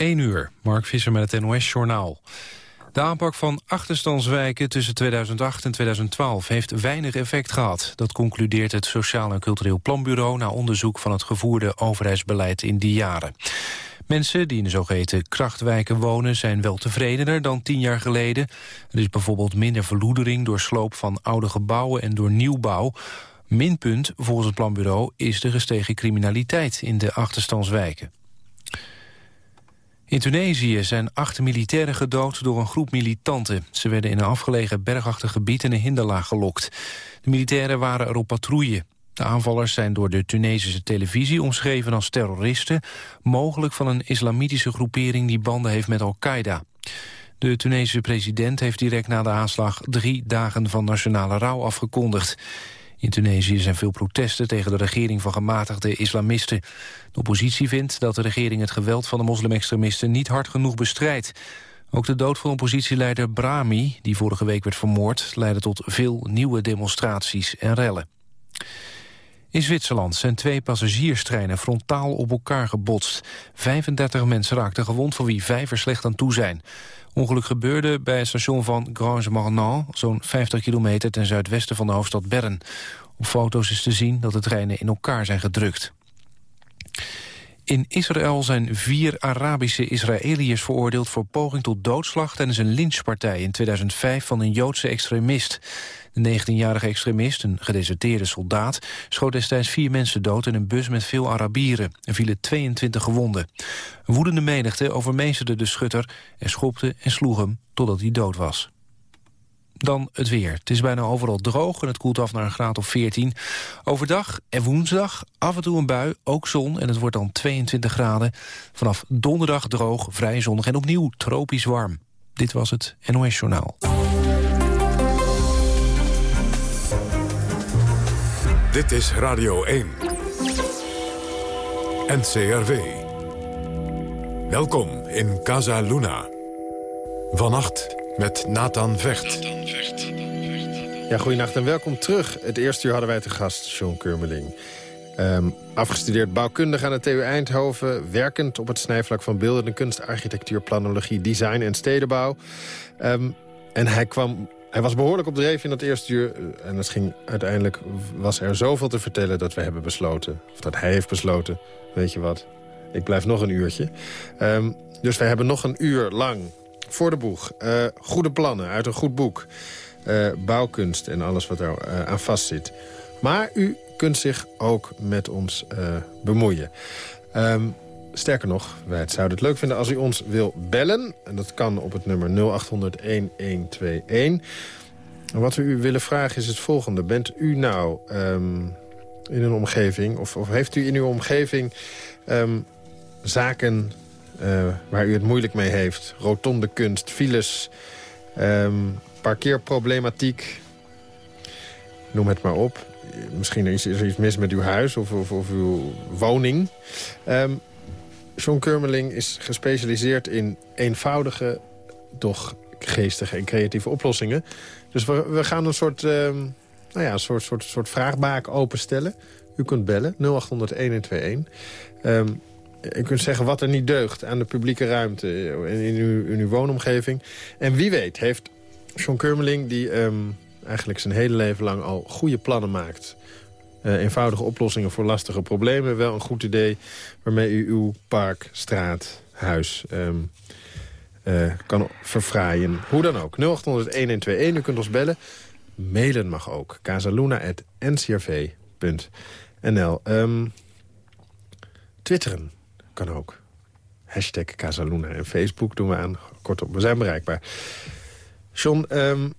1 uur, Mark Visser met het NOS-journaal. De aanpak van achterstandswijken tussen 2008 en 2012 heeft weinig effect gehad. Dat concludeert het Sociaal en Cultureel Planbureau... na onderzoek van het gevoerde overheidsbeleid in die jaren. Mensen die in de zogeheten krachtwijken wonen... zijn wel tevredener dan tien jaar geleden. Er is bijvoorbeeld minder verloedering door sloop van oude gebouwen... en door nieuwbouw. Minpunt volgens het planbureau is de gestegen criminaliteit in de achterstandswijken. In Tunesië zijn acht militairen gedood door een groep militanten. Ze werden in een afgelegen bergachtig gebied in een hinderlaag gelokt. De militairen waren er op patrouille. De aanvallers zijn door de Tunesische televisie omschreven als terroristen... mogelijk van een islamitische groepering die banden heeft met Al-Qaeda. De Tunesische president heeft direct na de aanslag drie dagen van nationale rouw afgekondigd. In Tunesië zijn veel protesten tegen de regering van gematigde islamisten. De oppositie vindt dat de regering het geweld van de moslimextremisten niet hard genoeg bestrijdt. Ook de dood van oppositieleider Brahmi, die vorige week werd vermoord... leidde tot veel nieuwe demonstraties en rellen. In Zwitserland zijn twee passagierstreinen frontaal op elkaar gebotst. 35 mensen raakten gewond, voor wie vijf er slecht aan toe zijn. Ongeluk gebeurde bij het station van Grange-Marnant... zo'n 50 kilometer ten zuidwesten van de hoofdstad Bern. Op foto's is te zien dat de treinen in elkaar zijn gedrukt. In Israël zijn vier Arabische Israëliërs veroordeeld voor poging tot doodslag tijdens een lynchpartij in 2005 van een Joodse extremist. De 19-jarige extremist, een gedeserteerde soldaat, schoot destijds vier mensen dood in een bus met veel Arabieren. Er vielen 22 gewonden. Een woedende menigte overmeesterde de schutter en schopte en sloeg hem totdat hij dood was. Dan het weer. Het is bijna overal droog en het koelt af naar een graad of 14. Overdag en woensdag af en toe een bui, ook zon en het wordt dan 22 graden. Vanaf donderdag droog, vrij zonnig en opnieuw tropisch warm. Dit was het NOS Journaal. Dit is Radio 1. NCRV. Welkom in Casa Luna. Vannacht met Nathan Vecht. Ja, goedenacht en welkom terug. Het eerste uur hadden wij te gast, Sean Kurmeling. Um, afgestudeerd bouwkundig aan de TU Eindhoven... werkend op het snijvlak van beeldende kunst, architectuur, planologie, design en stedenbouw. Um, en hij kwam hij was behoorlijk op dreef in dat eerste uur. Eh, en het ging, uiteindelijk was er zoveel te vertellen dat we hebben besloten. Of dat hij heeft besloten. Weet je wat, ik blijf nog een uurtje. Um, dus we hebben nog een uur lang voor de boeg. Uh, goede plannen uit een goed boek. Uh, bouwkunst en alles wat uh, aan vastzit. Maar u kunt zich ook met ons bemoeien. Um, Sterker nog, wij zouden het leuk vinden als u ons wil bellen. En dat kan op het nummer 0800-1121. Wat we u willen vragen is het volgende. Bent u nou um, in een omgeving, of, of, heeft u in uw omgeving... Um, zaken uh, waar u het moeilijk mee heeft? Rotonde kunst, files, um, parkeerproblematiek. Noem het maar op. Misschien is er iets mis met uw huis of, of, of uw woning. Um, John Kurmeling is gespecialiseerd in eenvoudige, toch geestige en creatieve oplossingen. Dus we, gaan een soort, uh, nou ja, een soort, soort, soort vraagbaak openstellen. U kunt bellen, 0800 1121. Um, u kunt zeggen wat er niet deugt aan de publieke ruimte in, uw, uw woonomgeving. En wie weet heeft John Kurmeling, die um, eigenlijk zijn hele leven lang al goede plannen maakt uh, eenvoudige oplossingen voor lastige problemen. Wel een goed idee waarmee u uw park, straat, huis um, uh, kan verfraaien. Hoe dan ook. 0800-1121, u kunt ons bellen. Mailen mag ook. casaluna.ncrv.nl um, ehm, Twitteren kan ook. Hashtag Casaluna. En Facebook doen we aan. Kortom, we zijn bereikbaar. John, um,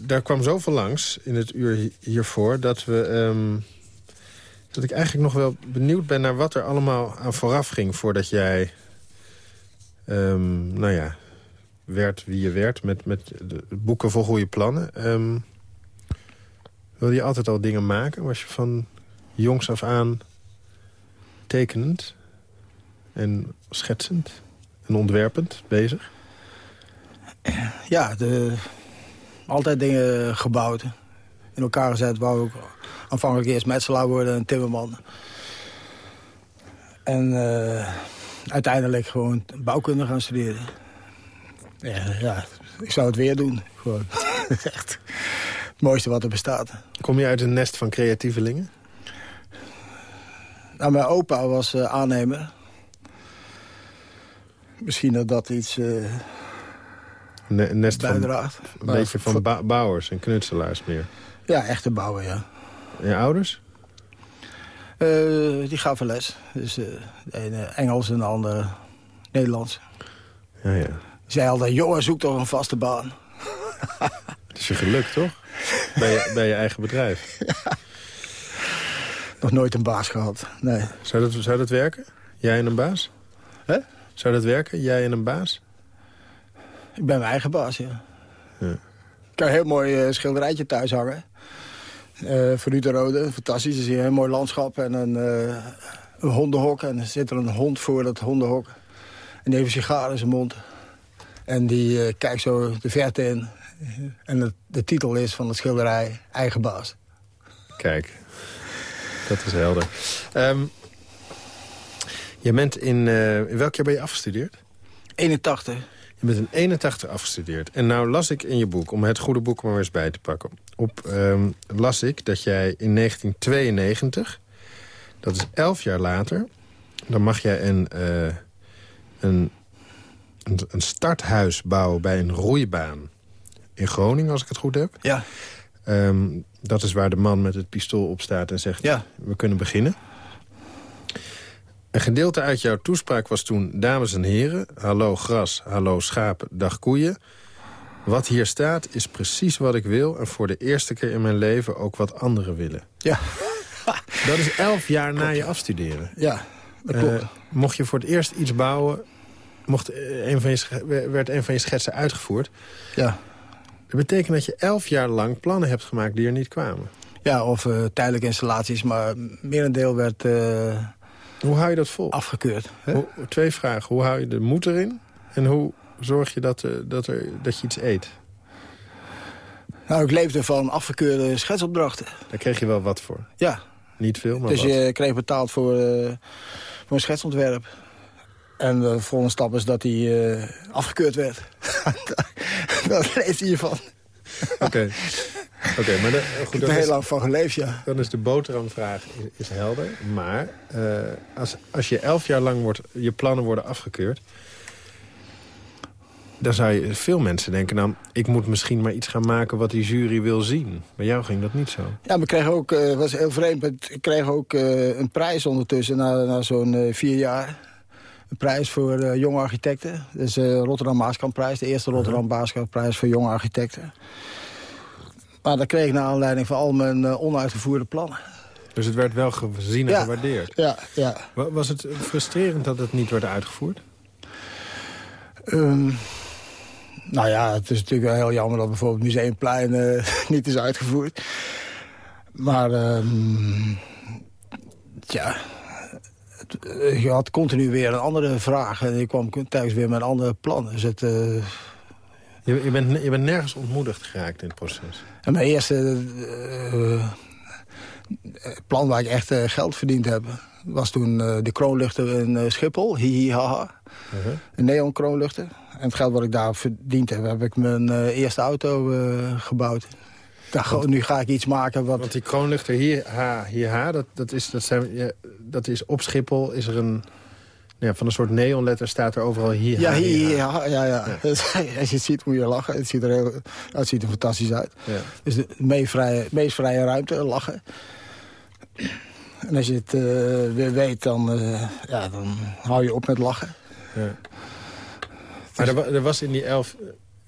daar kwam zoveel langs in het uur hiervoor... dat, we, um, dat ik eigenlijk nog wel benieuwd ben naar wat er allemaal aan vooraf ging... voordat jij, um, nou ja, werd wie je werd met, met boeken vol goede plannen. Um, wilde je altijd al dingen maken? Was je van jongs af aan tekenend en schetsend en ontwerpend bezig? Ja, de, altijd dingen gebouwd. In elkaar gezet. Wou ik aanvankelijk eerst metselaar worden en timmerman. En uh, uiteindelijk gewoon bouwkunde gaan studeren. Ja, ja, ik zou het weer doen. Gewoon. Echt het mooiste wat er bestaat. Kom je uit een nest van creatievelingen? Nou, mijn opa was uh, aannemer. Misschien dat dat iets uh, ne nest bijdraagt. Van, een beetje van bouwers en knutselaars meer. Ja, echte bouwer, ja. En je ouders? Uh, die gaven les. Dus de ene Engels en de andere Nederlands. Ja, ja. Zei altijd, jongen, zoek toch een vaste baan. Het is je geluk, toch? bij, je, bij je eigen bedrijf. Ja. Nog nooit een baas gehad, nee. Zou dat, zou dat werken? Jij en een baas? Hè? Zou dat werken, jij en een baas? Ik ben mijn eigen baas, ja. ja. Ik kan een heel mooi uh, schilderijtje thuis hangen. Uh, voor u de Rode, fantastisch. Er is hier een mooi landschap en een, uh, een hondenhok. En er zit er een hond voor dat hondenhok. En die heeft een sigaar in zijn mond. En die kijkt zo de verte in. En de, de, titel is van de schilderij Eigen Baas. Kijk, dat is helder. Um, je bent in, in welk jaar ben je afgestudeerd? 81. Je bent in 81 afgestudeerd. En nou las ik in je boek, om het goede boek maar eens bij te pakken... Op, um, las ik dat jij in 1992, dat is elf jaar later... dan mag jij een, uh, een, een, een, starthuis bouwen bij een roeibaan in Groningen, als ik het goed heb. Ja. Um, dat is waar de man met het pistool op staat en zegt... Ja. we kunnen beginnen. Een gedeelte uit jouw toespraak was toen... dames en heren, hallo gras, hallo schapen, dag koeien. Wat hier staat is precies wat ik wil... en voor de eerste keer in mijn leven ook wat anderen willen. Ja. Dat is elf jaar na je afstuderen. Ja, dat klopt. Uh, mocht je voor het eerst iets bouwen... Mocht een van je, werd een van je schetsen uitgevoerd... Ja. Dat betekent dat je elf jaar lang plannen hebt gemaakt die er niet kwamen. Ja, of uh, tijdelijke installaties, maar merendeel werd... Uh, hoe hou je dat vol? Afgekeurd. Hoe, twee vragen. Hoe hou je de moed erin? En hoe zorg je dat, uh, dat, er, dat je iets eet? Nou, ik leefde van afgekeurde schetsopdrachten. Daar kreeg je wel wat voor? Ja. Niet veel, maar Dus wat. je kreeg betaald voor, voor een schetsontwerp. En de volgende stap is dat hij uh, afgekeurd werd. Daar leeft hij van. Oké. Okay. Okay, maar de, goed, ik heb er heel lang van geleefd, ja. Dan is de boterhamvraag is, is helder. Maar uh, als, als je elf jaar lang wordt, je plannen worden afgekeurd... dan zou je veel mensen denken... nou, ik moet misschien maar iets gaan maken wat die jury wil zien. Bij jou ging dat niet zo. Ja, we kregen ook, uh, was heel vreemd... ik kreeg ook uh, een prijs ondertussen na, na zo'n vier jaar... Een prijs voor uh, jonge architecten. Dus de uh, Rotterdam Maaskamprijs. De eerste Rotterdam Maaskamprijs voor jonge architecten. Maar dat kreeg ik naar aanleiding van al mijn uh, onuitgevoerde plannen. Dus het werd wel gezien en ja, gewaardeerd? Ja, ja. Was het frustrerend dat het niet werd uitgevoerd? Um, nou ja, het is natuurlijk wel heel jammer dat bijvoorbeeld Museumplein uh, niet is uitgevoerd. Maar um, ja, je had continu weer een andere vraag. En ik kwam telkens weer met andere plannen. Dus het, uh... je, je, bent, je bent nergens ontmoedigd geraakt in het proces? En mijn eerste uh, plan waar ik echt uh, geld verdiend heb... was toen de kroonluchter in Schiphol. Hihi haha. Uh -huh. Een neon kroonluchter. En het geld wat ik daar verdiend heb... heb ik mijn eerste auto gebouwd. Want, nu ga ik iets maken wat... Want die kroonluchter hier, ha, hier, ha, dat, dat, is, dat, zijn, ja, dat is op Schiphol is er een... Ja, van een soort neonletter staat er overal hier, ja, hier, ja, ja. Als je het ziet moet je lachen. Het ziet er, heel, het ziet er fantastisch uit. Ja. Dus de meest vrije, meest vrije ruimte, lachen. En als je het uh, weer weet, dan, uh, ja, dan hou je op met lachen. Ja. Maar er, er was in die elf...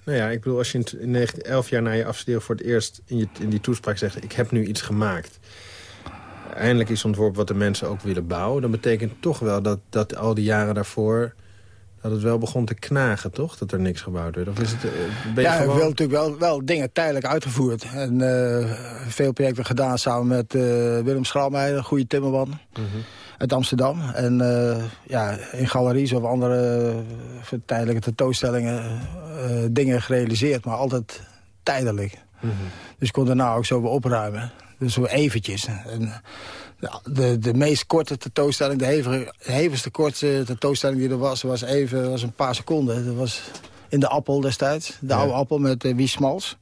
Nou ja, ik bedoel, als je in 19, 11 jaar na je afstuderen voor het eerst in, je, in die toespraak zegt... ik heb nu iets gemaakt. Eindelijk is ontworpen wat de mensen ook willen bouwen. Dan betekent toch wel dat, dat al die jaren daarvoor... dat het wel begon te knagen, toch? Dat er niks gebouwd werd. Of is het, ben je ja, gewoon... wil natuurlijk wel, wel dingen tijdelijk uitgevoerd. En uh, veel projecten gedaan samen met uh, Willem Schraalmeijer, een goede timmerman. Mm -hmm uit Amsterdam. En uh, ja, in galeries of andere tijdelijke tentoonstellingen dingen gerealiseerd. Maar altijd tijdelijk. Mm -hmm. Dus ik kon daarna ook zo weer opruimen. Dus zo eventjes. En, de, de meest korte tentoonstelling, de, hevige, hevigste korte tentoonstelling die er was... was even was een paar seconden. Dat was in de appel destijds. De oude appel met uh, Wie Smals.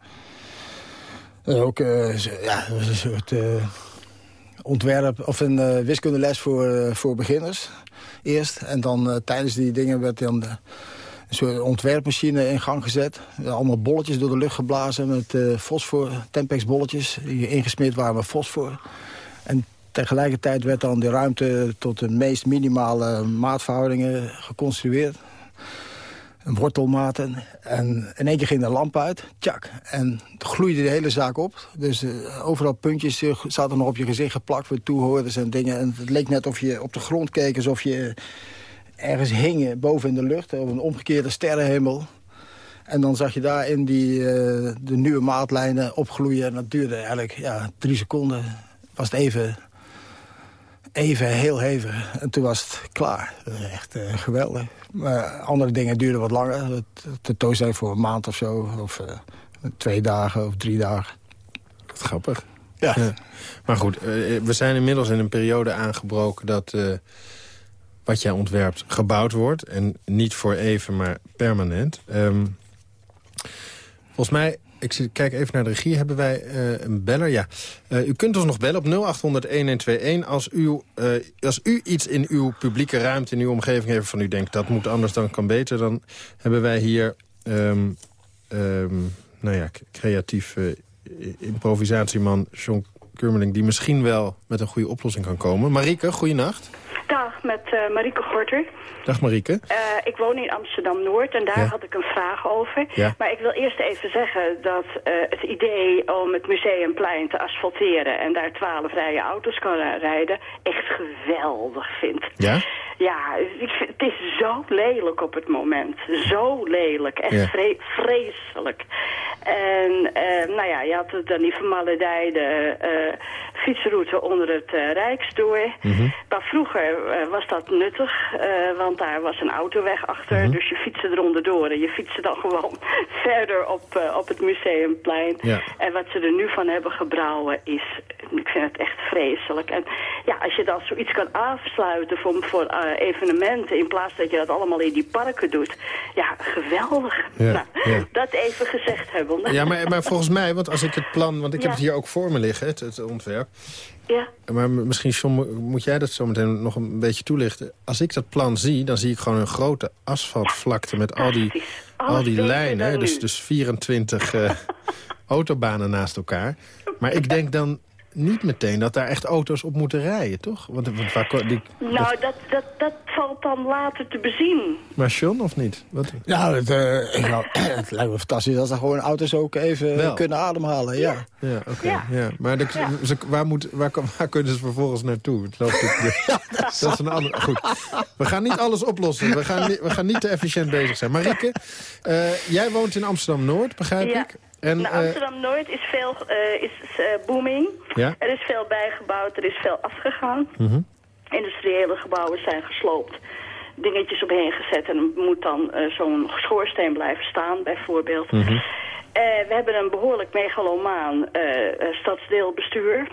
ook uh, ja, was een soort uh, ontwerp... of een wiskundeles voor, voor beginners. Eerst. En dan tijdens die dingen werd dan... De, een soort ontwerpmachine in gang gezet. Allemaal bolletjes door de lucht geblazen met uh, fosfor, Tempex bolletjes... die ingesmeerd waren met fosfor. En tegelijkertijd werd dan de ruimte tot de meest minimale maatverhoudingen geconstrueerd. Wortelmaten. En in één keer ging de lamp uit. Tjak. En gloeide de hele zaak op. Dus uh, overal puntjes uh, zaten nog op je gezicht geplakt... voor toehoorders en dingen. En het leek net of je op de grond keek... alsof je ergens hingen boven in de lucht, op een omgekeerde sterrenhemel. En dan zag je daar in die, uh, de nieuwe maatlijnen opgloeien. En dat duurde eigenlijk ja, drie seconden. Was het even, even heel hevig. En toen was het klaar. Echt uh, geweldig. Maar andere dingen duurden wat langer. De toonstelling voor een maand of zo. Of uh, twee dagen of drie dagen. Wat grappig. Ja. ja. Maar goed, we zijn inmiddels in een periode aangebroken dat wat jij ontwerpt gebouwd wordt. En niet voor even, maar permanent. Um, volgens mij, ik kijk even naar de regie, hebben wij uh, een beller? Ja. Uh, u kunt ons nog bellen op 0800-1121 als, u, uh, als u iets in uw publieke ruimte, in uw omgeving heeft van u denkt... dat moet anders, dan kan beter. Dan hebben wij hier, um, nou ja, creatief improvisatieman John Kurmeling... die misschien wel met een goede oplossing kan komen. Marieke, goeienacht. Dag, met uh, Marieke Gorter. Dag Marieke. Uh, ik woon in Amsterdam-Noord en daar had ik een vraag over. Ja. Maar ik wil eerst even zeggen dat uh, het idee om het museumplein te asfalteren... en daar twaalf rijen auto's kan rijden, echt geweldig vind. Ja? Ja, ik vind, het is zo lelijk op het moment. Zo lelijk. Echt Ja. vre vreselijk. En eh, nou ja, je had het dan die vermaledijde eh fietsroute onder het eh, Rijksdoor. Maar vroeger eh, was dat nuttig, eh, want daar was een autoweg achter. Dus je fietste er onderdoor en je fietste dan gewoon verder op, eh, op het museumplein. Ja. En wat ze er nu van hebben gebrouwen is, ik vind het echt vreselijk. En ja, als je dan zoiets kan afsluiten voor, voor eh, evenementen, in plaats dat je dat allemaal in die parken doet. Ja, geweldig. Ja, nou, ja. Dat even gezegd hebben. Ja, maar, maar volgens mij, want als ik het plan... want ik heb het hier ook voor me liggen, het, het ontwerp. Ja. Maar misschien, John, moet jij dat zo meteen nog een beetje toelichten. Als ik dat plan zie, dan zie ik gewoon een grote asfaltvlakte... met al die, al die lijnen, dus, dus 24 eh, autobanen naast elkaar. Maar ik denk dan niet meteen dat daar echt auto's op moeten rijden, toch? Want, want waar, ko- die, Nou, dat, dat, dat valt dan later te bezien. maar John, of niet? Wat? Nou, het, eh, ik wou- het lijkt me fantastisch als er gewoon auto's ook even Wel. kunnen ademhalen. Ja. Ja, oké. Ja. Ja. Maar de, Ja. ze- waar, moet, waar, kan- waar kunnen ze vervolgens naartoe? Het loopt natuurlijk- dat is een ander. Goed. We gaan niet alles oplossen. We gaan, niet- we gaan niet te efficiënt bezig zijn. Marieke, eh, jij woont in Amsterdam-Noord, begrijp Ja. ik? En, nou, eh, Amsterdam-Noord is veel eh, is, eh, booming. Ja. Er is veel bijgebouwd, er is veel afgegaan. Mhm. Industriële gebouwen zijn gesloopt. Dingetjes omheen gezet en moet dan zo'n schoorsteen blijven staan, bijvoorbeeld. Mhm. We hebben een behoorlijk megalomaan stadsdeelbestuur.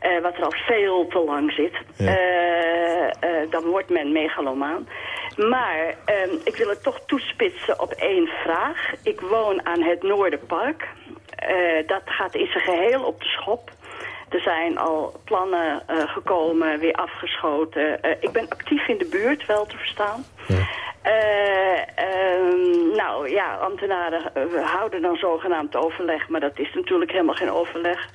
Eh, wat er al veel te lang zit. Ja. Eh, eh, dan wordt men megalomaan. Maar ehm, ik wil het toch toespitsen op één vraag. Ik woon aan het Noorderpark. Dat gaat in zijn geheel op de schop. Er zijn al plannen gekomen, weer afgeschoten. Ik ben actief in de buurt, wel te verstaan. Eh, ehm, nou ja, ambtenaren houden dan zogenaamd overleg, maar dat is natuurlijk helemaal geen overleg.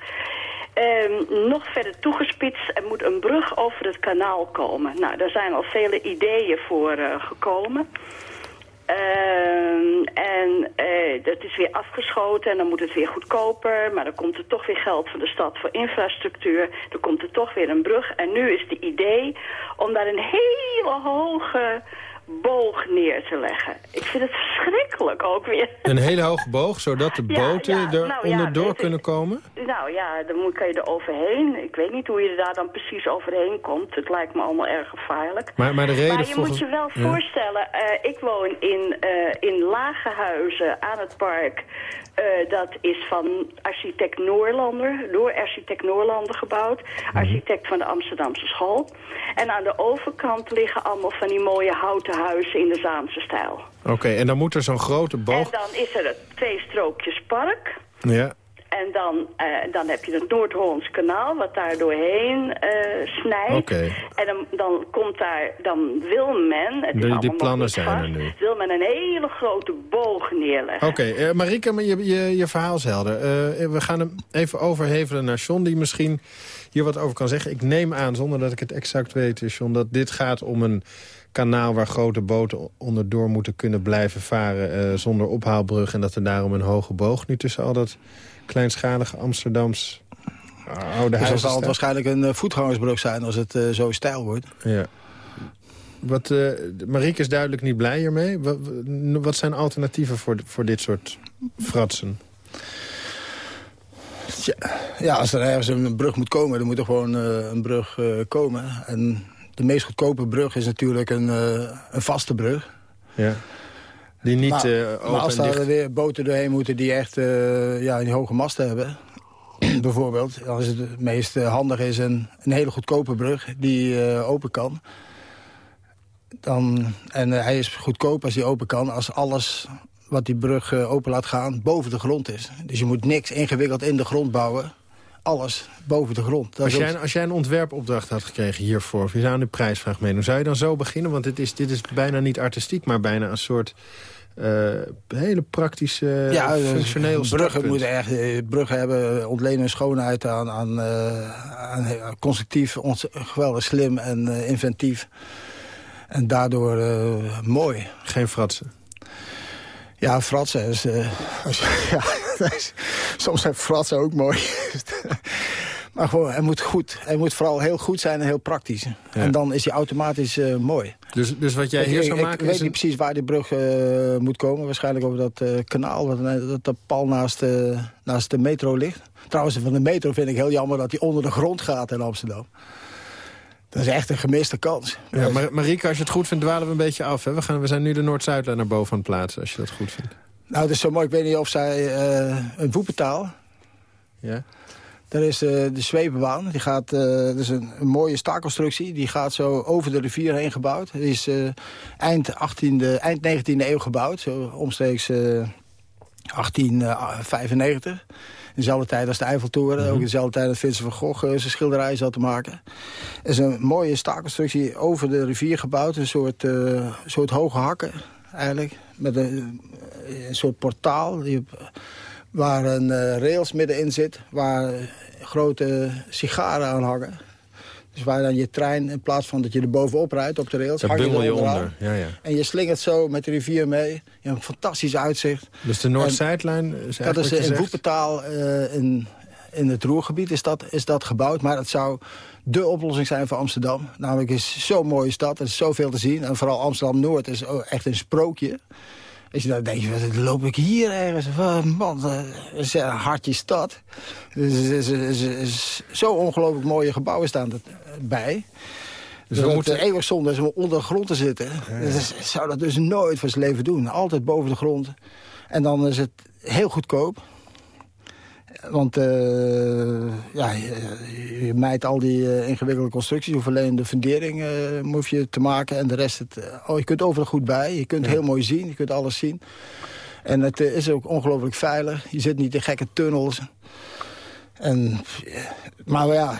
Ehm, nog verder toegespitst, er moet een brug over het kanaal komen. Nou, daar zijn al vele ideeën voor eh, gekomen. Ehm, en eh, dat is weer afgeschoten en dan moet het weer goedkoper. Maar dan komt er toch weer geld van de stad voor infrastructuur. Dan komt er toch weer een brug. En nu is het idee om daar een hele hoge boog neer te leggen. Ik vind het verschrikkelijk ook weer. Een hele hoge boog, zodat de boten ja, er nou ja, onderdoor ik. kunnen komen? Nou ja, dan moet, kan je er overheen. Ik weet niet hoe je er daar dan precies overheen komt. Het lijkt me allemaal erg gevaarlijk. Maar, maar de reden Maar je volgens... moet je wel voorstellen, eh, ik woon in, eh, in lage huizen aan het park. Eh, dat is van architect Noorlander, door architect Noorlander gebouwd. Mhm. Architect van de Amsterdamse school. En aan de overkant liggen allemaal van die mooie houten huizen in de Zaanse stijl. Oké, en dan moet er zo'n grote En boog... dan is er twee strookjes park. Ja, En dan, eh, dan heb je het Noord-Hollands kanaal, wat daar doorheen eh, snijdt. Oké. En dan, dan komt daar, dan wil men, het Die- plannen zijn er nu. wil men een hele grote boog neerleggen. Oké, eh, Marike, maar je, je, je verhaal is helder. Eh, we gaan hem even overhevelen naar John, die misschien hier wat over kan zeggen. Ik neem aan, zonder dat ik het exact weet, John, dat dit gaat om een kanaal waar grote boten onderdoor moeten kunnen blijven varen eh, zonder ophaalbrug. En dat er daarom een hoge boog nu tussen al dat kleinschalige Amsterdams eh, oude Dus huizen dat zal het waarschijnlijk een eh, voetgangersbrug zijn als het zo stijl wordt. Ja. Wat, eh Marieke is duidelijk niet blij hiermee. Wat, wat zijn alternatieven voor, voor dit soort fratsen? Ja, als er ergens een brug moet komen, dan moet er gewoon een brug komen. En de meest goedkope brug is natuurlijk een, eh, een vaste brug. Ja. Die niet maar, eh, open maar als dicht... daar weer boten doorheen moeten die echt eh, ja, die hoge masten hebben... bijvoorbeeld, dan is het het meest handig is een, een hele goedkope brug die open kan. Dan, en hij is goedkoop als hij open kan als alles wat die brug open laat gaan boven de grond is. Dus je moet niks ingewikkeld in de grond bouwen. Alles boven de grond. Als jij, als jij een ontwerpopdracht had gekregen hiervoor... of je zou aan de prijsvraag meedoen... zou je dan zo beginnen? Want dit is, dit is bijna niet artistiek... maar bijna een soort eh, hele praktische, ja, functioneel bruggen moeten echt eh, bruggen hebben ontlenen schoonheid aan, aan, eh, aan constructief, ons, geweldig slim en inventief. En daardoor mooi. Geen fratsen. Ja, fratsen is, ja, soms zijn fratsen ook mooi. maar gewoon, hij moet goed. Hij moet vooral heel goed zijn en heel praktisch. En dan is hij automatisch eh, mooi. Dus, dus wat jij Ik- hier ik, zou ik maken weet is niet een... precies waar die brug eh, moet komen. Waarschijnlijk over dat eh, kanaal dat, dat pal naast, naast de metro ligt. Trouwens, van de metro vind ik heel jammer dat die onder de grond gaat in Amsterdam. Dat is echt een gemiste kans. Ja, maar Marieke, als je het goed vindt, dwalen we een beetje af. Hè? We, gaan, we zijn nu de Noord-Zuidlijn naar boven aan het plaatsen, als je dat goed vindt. Nou, is zo mooi. Ik weet niet of zij eh, een voepentaal... Ja? Daar is eh, de zweepbaan. Die gaat, eh, dat is een, een mooie staalconstructie. Die gaat zo over de rivier heen gebouwd. Die is eind, 18e, eind 19e eeuw gebouwd. Zo omstreeks eh, 1895. In dezelfde tijd als de Eiffeltoren. Ook in dezelfde tijd dat Vincent van Gogh zijn schilderij zat te maken. Het is een mooie staalconstructie over de rivier gebouwd. Een soort, soort hoge hakken eigenlijk. Met een, een soort portaal. Die, waar een eh, rails middenin zit, waar grote sigaren aan hangen. Dus waar dan je trein, in plaats van dat je er bovenop rijdt op de rails... Daar hang je er onder. Ja, ja. En je slingert zo met de rivier mee. Je hebt een fantastisch uitzicht. Dus de Noord-Zuidlijn is Dat is in? Woepentaal uh, in, in het Roergebied is dat, is dat gebouwd. Maar het zou de oplossing zijn voor Amsterdam. Namelijk is zo'n mooie stad, er is zoveel te zien. En vooral Amsterdam-Noord is echt een sprookje. Als je dan denkt, wat loop ik hier ergens? Man, het is een hartje stad. Dus, is, zo ongelooflijk mooie gebouwen staan erbij. Dus we moeten eeuwig zonde is om onder de grond te zitten. Ja. Dus, zou dat dus nooit voor zijn leven doen. Altijd boven de grond. En dan is het heel goedkoop. Want uh, ja, je, je mijt al die uh, ingewikkelde constructies. Je hoeft alleen de fundering uh, hoef je te maken. En de rest, het, oh, je kunt overal goed bij. Je kunt ja. heel mooi zien. Je kunt alles zien. En het is ook ongelooflijk veilig. Je zit niet in gekke tunnels. En, maar ja...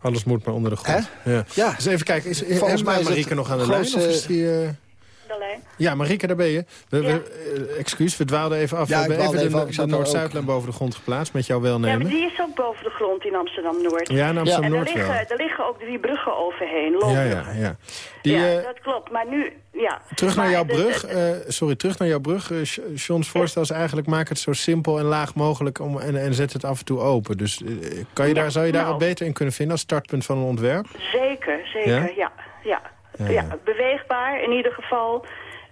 Alles moet maar onder de grond. Ja. ja. Dus even kijken, is, Volgens mij is Marieke nog aan de lijn? Of is die, ja, Marieke, daar ben je. We, ja. we, uh, excuus, we dwaalden even af. Ja, we hebben even even de, de Noord-Zuidlijn boven de grond geplaatst, met jouw welnemen. Ja, maar die is ook boven de grond in Amsterdam-Noord. Ja, in Amsterdam-Noord ja. En daar liggen, liggen ook drie bruggen overheen, ja, ja, ja. Die, ja, uh, dat klopt. Maar nu, ja. Terug maar naar jouw brug. Uh, sorry, terug naar jouw brug. Uh, John's voorstel is eigenlijk, maak het zo simpel en laag mogelijk om, en, en zet het af en toe open. Dus kan je daar, zou je daar nou, wat beter in kunnen vinden als startpunt van een ontwerp? Zeker, zeker, ja. ja. Ja, beweegbaar in ieder geval.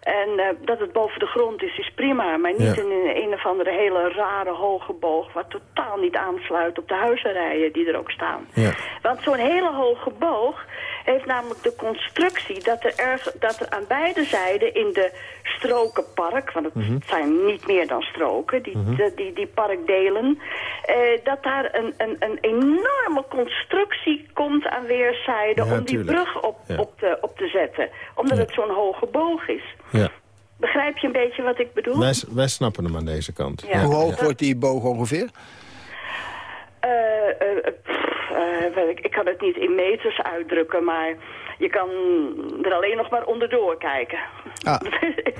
En eh, dat het boven de grond is, is prima. Maar niet in een, een of andere hele rare hoge boog... wat totaal niet aansluit op de huizenrijen die er ook staan. Ja. Want zo'n hele hoge boog heeft namelijk de constructie... dat er, erg, dat er aan beide zijden in de strokenpark... want het Mhm. zijn niet meer dan stroken, die, de- die, die parkdelen... eh, dat daar een, een, een enorme constructie komt aan weerszijden... Ja, om die tuurlijk. brug op, Ja. op, te, op te zetten. Omdat het zo'n hoge boog is. Ja. Begrijp je een beetje wat ik bedoel? Wij, wij snappen hem aan deze kant. Ja. Hoe hoog wordt die boog ongeveer? Eh, eh, eh, ik, ik kan het niet in meters uitdrukken, maar je kan er alleen nog maar onderdoor kijken. Ah.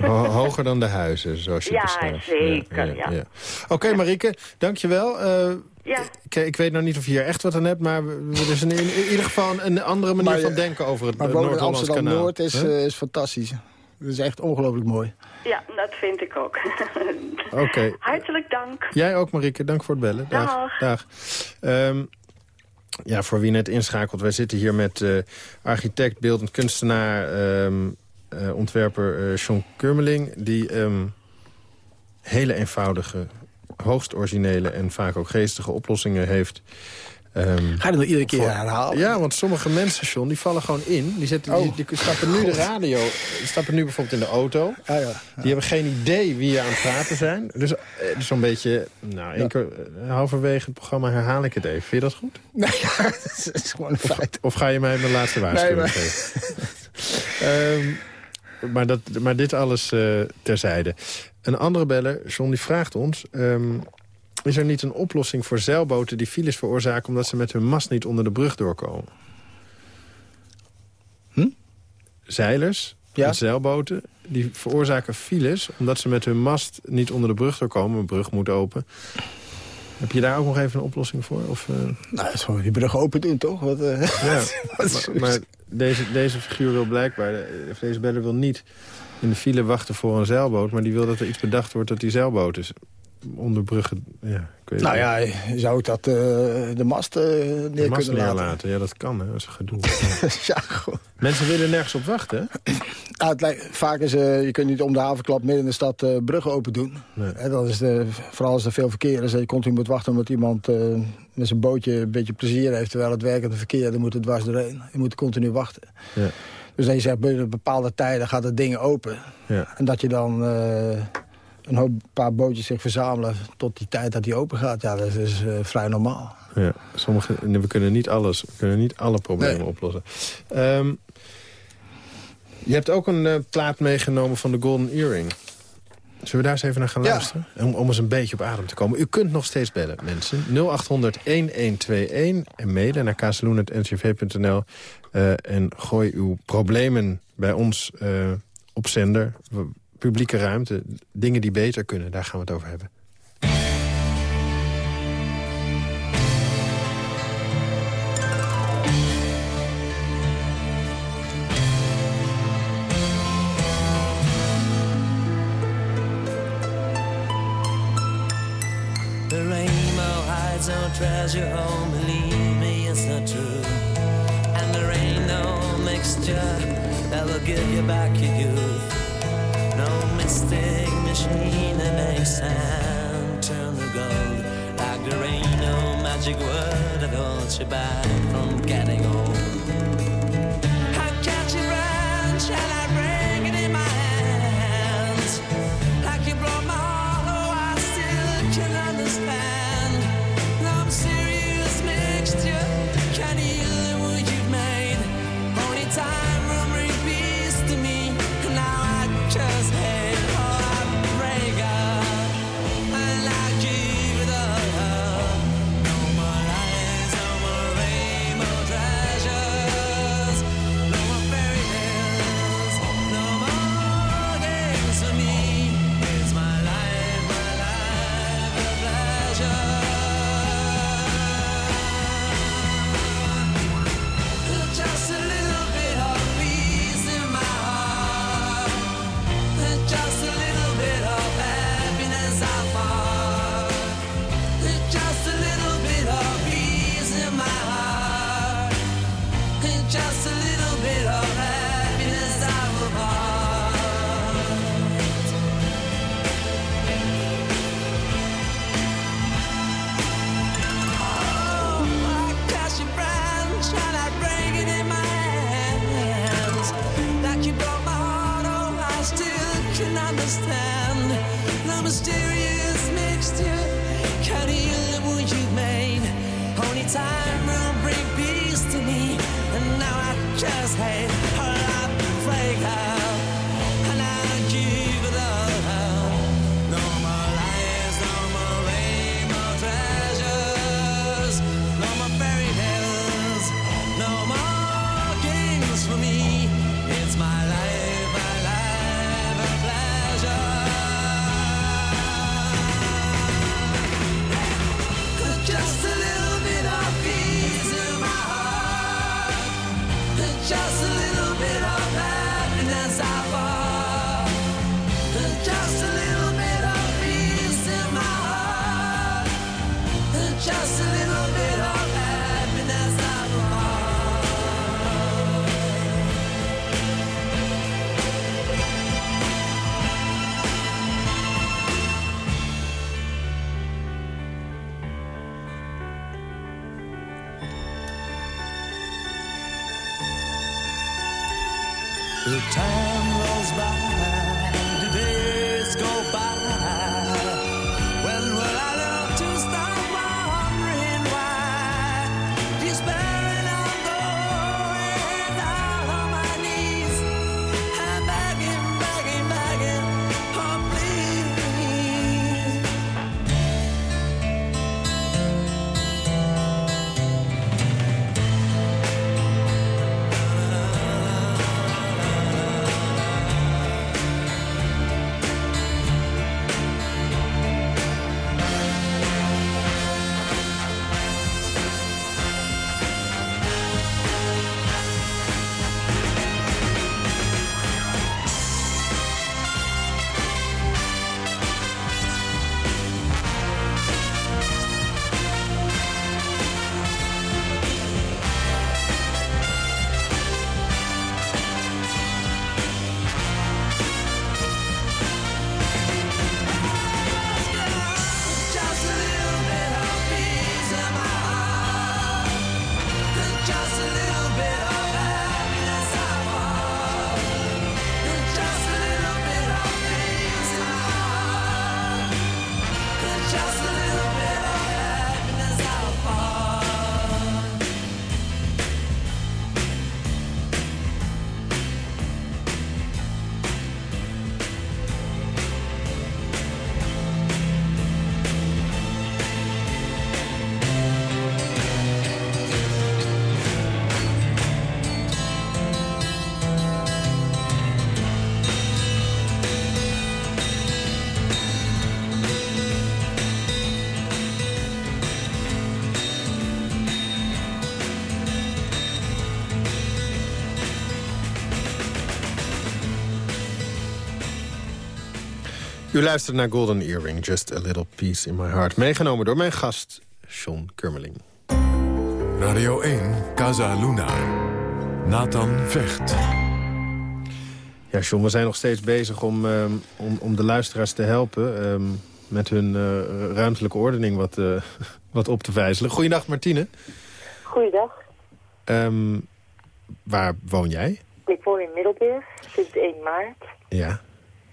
Ho- hoger dan de huizen, zoals je Ja, beschrijft. zeker, ja. Oké, Marieke, dankjewel. Eh Ja. ik, ik weet nou niet of je hier echt wat aan hebt... maar er is in, in ieder geval een, een andere manier Maar, van eh, denken over het Noord-Hollands kanaal. Amsterdam-Noord is, Huh? is fantastisch. Dat is echt ongelooflijk mooi. ja, dat vind ik ook. Oké. Hartelijk dank. Jij ook, Marieke. Dank voor het bellen. Dag. Dag. Ehm, ja, voor wie net inschakelt. Wij zitten hier met eh, architect, beeldend kunstenaar... ehm, eh, ontwerper eh Sean Kurmeling... die ehm, hele eenvoudige, hoogst originele... en vaak ook geestige oplossingen heeft... Ehm, Ga je dat iedere keer voor- herhalen? Ja, want sommige mensen, John, die vallen gewoon in. Die, zetten, die, Oh. die stappen nu de radio, die stappen nu bijvoorbeeld in de auto. Ah, ja. Die hebben geen idee wie je aan het praten zijn. Dus dus zo'n beetje, nou, keer, eh, halverwege het programma herhaal ik het even. Vind je dat goed? Nee, ja, dat is gewoon een feit. Of ga je mij mijn laatste waarschuwing maar- geven? Ehm, maar, dat, maar dit alles eh, terzijde. Een andere beller, John, die vraagt ons... ehm, is er niet een oplossing voor zeilboten die files veroorzaken... omdat ze met hun mast niet onder de brug doorkomen? Hm? Zeilers Ja. met zeilboten die veroorzaken files... omdat ze met hun mast niet onder de brug doorkomen. Een brug moet open. Heb je daar ook nog even een oplossing voor? Of, eh? Nou, die brug open doen, toch? Wat, eh, Ja, wat maar, maar deze, deze figuur wil blijkbaar, of deze beller wil niet in de file wachten voor een zeilboot... maar die wil dat er iets bedacht wordt dat die zeilboot is. Onder bruggen, ja, ik weet nou ja, zou ik dat eh, de mast eh, neer. De mast kunnen laten. neerlaten, ja dat kan hè, dat is gedoe. ja. Mensen willen nergens op wachten hè? Nou, het lijkt, vaak is, eh, je kunt niet om de havenklap midden in de stad bruggen open doen. Nee. Hè, dat is de, vooral als er veel verkeer is en je continu moet wachten... omdat iemand met zijn bootje een beetje plezier heeft... terwijl het werkende verkeer, dan moet het dwars doorheen. Je moet continu wachten. Ja. Dus dan je zegt, binnen bepaalde tijden gaat het ding open. Ja. En dat je dan een hoop paar bootjes zich verzamelen... tot die tijd dat die open gaat. Ja, dat is eh, vrij normaal. Ja, sommige, we kunnen niet alles, we kunnen niet alle problemen Nee. oplossen. Ehm, je hebt ook een eh, plaat meegenomen van de Golden Earring. Zullen we daar eens even naar gaan Ja. luisteren? Om, om eens een beetje op adem te komen. U kunt nog steeds bellen, mensen. 0800-1121 en mailen naar kazeloen.ncv.nl. eh en gooi uw problemen bij ons op zender. We- Publieke ruimte, dingen die beter kunnen, daar gaan we het over hebben. Treasure, oh, believe me, it's not true. And there ain't no mixture that will give you back your youth. That holds U luistert naar Golden Earring, Just a Little Peace in My Heart. Meegenomen door mijn gast, Sean Kurmeling. Radio 1, Casa Luna. Nathan Vecht. Ja, John, we zijn nog steeds bezig om, ehm, om, om de luisteraars te helpen... ehm, met hun eh, ruimtelijke ordening wat, eh, wat op te vijzelen. Goeiedag, Martine. Goeiedag. Ehm, waar woon jij? Ik woon in Middelburg sinds 1 maart. Ja.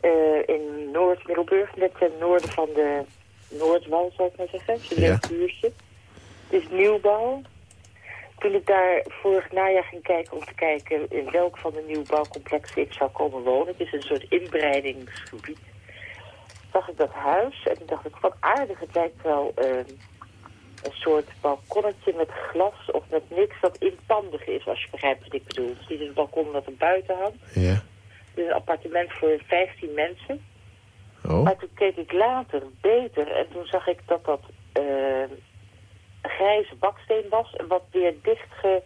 Eh, in Noord-Middelburg, net ten noorden van de Noordwal, zou ik maar zeggen. Het is een Ja. leuk buurtje. Het is nieuwbouw. Toen ik daar vorig najaar ging kijken om te kijken in welk van de nieuwbouwcomplexen ik zou komen wonen. Het is een soort inbreidingsgebied. Zag ik dat huis en toen dacht ik, wat aardig. Het lijkt wel eh, een soort balkonnetje met glas of met niks dat inpandig is, als je begrijpt wat ik bedoel. Het is een balkon dat er buiten hangt. Ja. Is een appartement voor 15 mensen. Oh. Maar toen keek ik later beter en toen zag ik dat dat eh, grijze baksteen was... en wat weer dicht ge,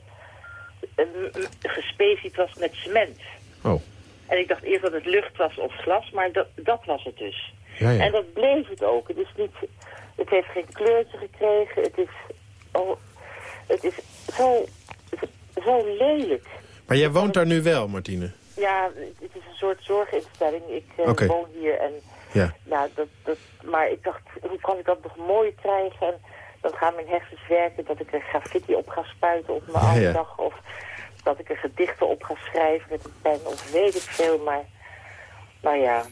eh, gespecied was met cement. Oh. En ik dacht eerst dat het lucht was of glas, maar dat, dat was het dus. Ja, ja. En dat bleef het ook. Het, is niet, het heeft geen kleurtje gekregen. Het is, oh, het is zo, zo lelijk. Maar jij woont daar nu wel, Martine? Ja, het is een soort zorginstelling. Ik eh, woon hier en Ja. dat, dat, maar ik dacht, hoe kan ik dat nog mooi krijgen? En dan gaan mijn hersens werken dat ik er graffiti op ga spuiten op mijn Ja, oude ja. dag. Of dat ik er gedichten op ga schrijven met een pen of weet ik veel. Maar, nou ja,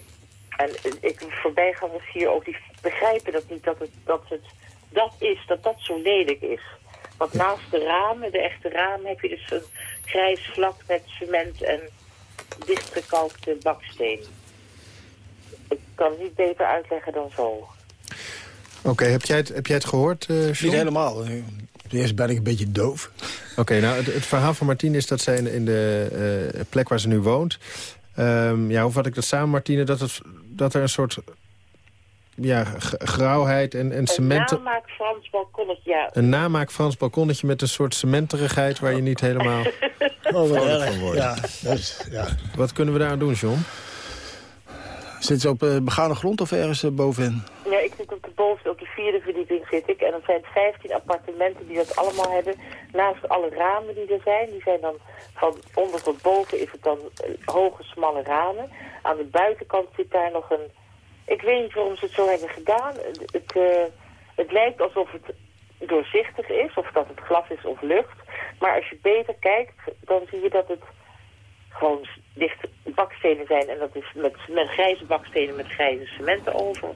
En eh, ik voorbijgangers hier ook, die begrijpen dat niet, dat het, dat het dat is, dat dat zo lelijk is. Want naast de ramen, de echte ramen, heb je dus een grijs vlak met cement en dichtgekalkte baksteen. Ik kan het niet beter uitleggen dan zo. Oké, heb, jij het, heb jij het gehoord, eh John? Niet helemaal. Eerst ben ik een beetje doof. Oké, nou, het, het verhaal van Martine is dat zij in, in de eh, plek waar ze nu woont... Ehm, ja, hoe vat ik dat samen, Martine? Dat, het, dat er een soort ja, grauwheid en, en Een cement... namaak Frans balkonnetje, ja. Een namaak Frans balkonnetje met een soort cementerigheid... waar je niet helemaal... Oh, wat Vrolijk erg. van worden. Ja, dat is, ja. Wat kunnen we daar aan doen, John? Zit ze op uh, begane grond of ergens eh, bovenin? Ja, ik zit op de bovenste, op de vierde verdieping zit ik. En dan zijn het 15 appartementen die dat allemaal hebben. Naast alle ramen die er zijn, die zijn dan van onder tot boven is het dan eh, hoge, smalle ramen. Aan de buitenkant zit daar nog een... Ik weet niet waarom ze het zo hebben gedaan. Het, het, eh, het lijkt alsof het doorzichtig is, of dat het glas is of lucht. Maar als je beter kijkt, dan zie je dat het gewoon dichte bakstenen zijn. En dat is met, met grijze bakstenen met grijze cementen over.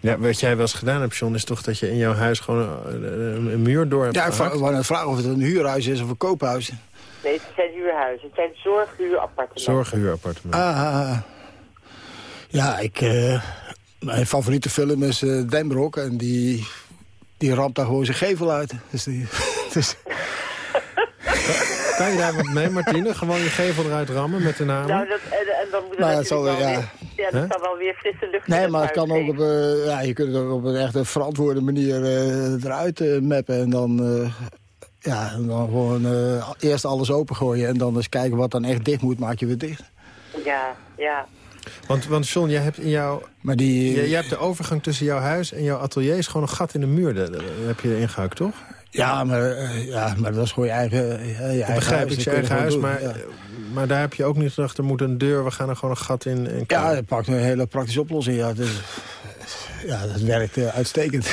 Ja, wat jij wel eens gedaan hebt, John, is toch dat je in jouw huis gewoon een, een- muur door hebt Ja, ik wou net vragen of het een huurhuis is of een koophuis. Nee, het zijn huurhuizen. Het zijn zorghuurappartementen. Zorghuurappartement. Ah, ah, ah. ja, ik... eh, mijn favoriete film is eh Denbrock en die, die ramt daar gewoon zijn gevel uit. Dus die, dus, Kan je daar wat mee, Martine? Gewoon je gevel eruit rammen met de naam? Nou, dat, en, en dan moet Nou, het zal, wel ja. weer... Ja, dat kan wel weer frisse lucht in nee, maar het kan ook op, ja, je kunt het ook op een echt een verantwoorde manier eh, eruit eh, mappen. En dan, eh, ja, en dan gewoon eh, eerst alles opengooien en dan eens kijken wat dan echt dicht moet, maak je weer dicht. Ja, ja. Want, want John, jij hebt, in jouw, Maar die... jij, jij hebt de overgang tussen jouw huis en jouw atelier... is gewoon een gat in de muur. Daar heb je ingehakt, toch? Ja, maar, eh, ja, maar dat is gewoon je eigen, eh, je eigen Begrijp huis. ik, Dat je eigen huis. Maar, ja. maar daar heb je ook niet gedacht... er moet een deur, we gaan er gewoon een gat in. in Ja, dat pakt een hele praktische oplossing. Ja, dus, ja dat werkt eh, uitstekend.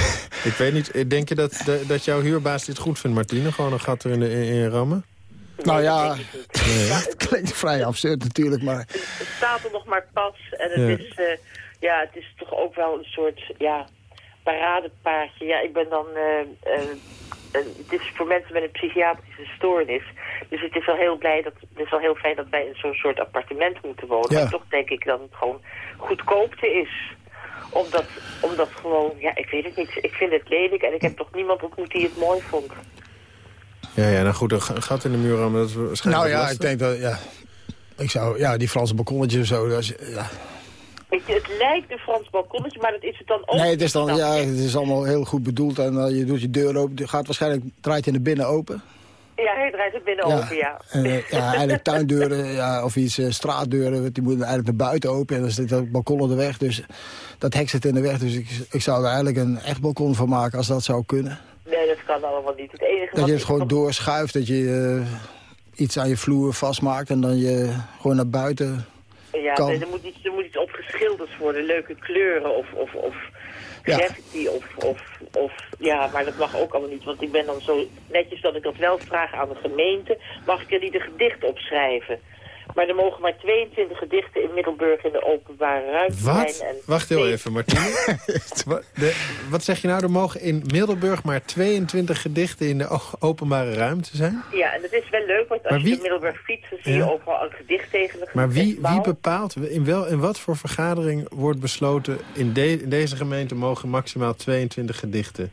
Ik weet niet, denk je dat, dat, dat jouw huurbaas dit goed vindt, Martine? Gewoon een gat er in, de, in, in rammen? Nou ja, het klinkt vrij absurd natuurlijk, maar... Het staat er nog maar pas. En het, is, eh, ja, het is toch ook wel een soort ja, paradepaardje. Ja, ik ben dan... eh, het is voor mensen met een psychiatrische stoornis. Dus het is wel heel blij dat het is wel heel fijn dat wij in zo'n soort appartement moeten wonen. Ja. Maar toch denk ik dat het gewoon goedkoopte is. Omdat, omdat gewoon, ja, ik weet het niet. Ik vind het lelijk en ik heb toch niemand ontmoet die het mooi vond. Ja, ja, nou goed, een ga- een gat in de muur dat is waarschijnlijk Nou ja, lastig. ik denk dat, ja... Ik zou, ja, die Franse balkonnetjes of zo, dat is, ja. Weet je, het lijkt een Frans balkonnetje, maar dat is het dan ook. Nee, het is dan, ja, het is allemaal heel goed bedoeld en eh, je doet je deur open. Gaat waarschijnlijk, draait in de binnen open. Ja, hij draait het binnen open, ja. En, eh, ja, eigenlijk tuindeuren ja, of iets, eh, straatdeuren, die moeten eigenlijk naar buiten open. En dan zit dat balkon in de weg, dus dat hek zit in de weg. Dus ik, ik zou er eigenlijk een echt balkon van maken als dat zou kunnen. Nee, dat kan allemaal niet. Het enige Dat je het gewoon doorschuift, dat je eh, iets aan je vloer vastmaakt en dan je gewoon naar buiten... Ja, kan. nee, er, moet iets, er moet iets op geschilderd worden. Leuke kleuren of, of, of Ja. graffiti of, of, of... Ja, maar dat mag ook allemaal niet. Want ik ben dan zo netjes dat ik dat wel vraag aan de gemeente. Mag ik er niet een gedicht op schrijven? Maar er mogen maar 22 gedichten in Middelburg in de openbare ruimte Wat? zijn. En Wacht heel even, Martine. Wat zeg je nou? Er mogen in Middelburg maar 22 gedichten in de openbare ruimte zijn? Ja, en dat is wel leuk, want als Maar je in Middelburg fietst, dan zie Ja. je overal een gedicht tegen de Maar wie, wie bepaalt, in, wel, in wat voor vergadering wordt besloten... in, de, in deze gemeente mogen maximaal 22 gedichten?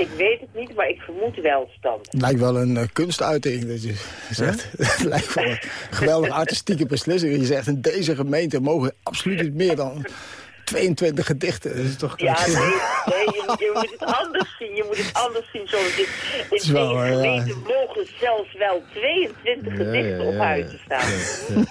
Ik weet het niet, maar ik vermoed welstand. Het lijkt wel een eh, kunstuiting. Dat je zegt, het lijkt wel een geweldige artistieke beslissing. Je zegt, in deze gemeente mogen absoluut niet meer dan 22 gedichten. Dat is toch Ja, nee, je, moet- je moet het anders zien. Je moet het anders zien zoals dit. In is wel, deze ja. gemeente mogen zelfs wel 22 Ja, gedichten ja, op ja. staan.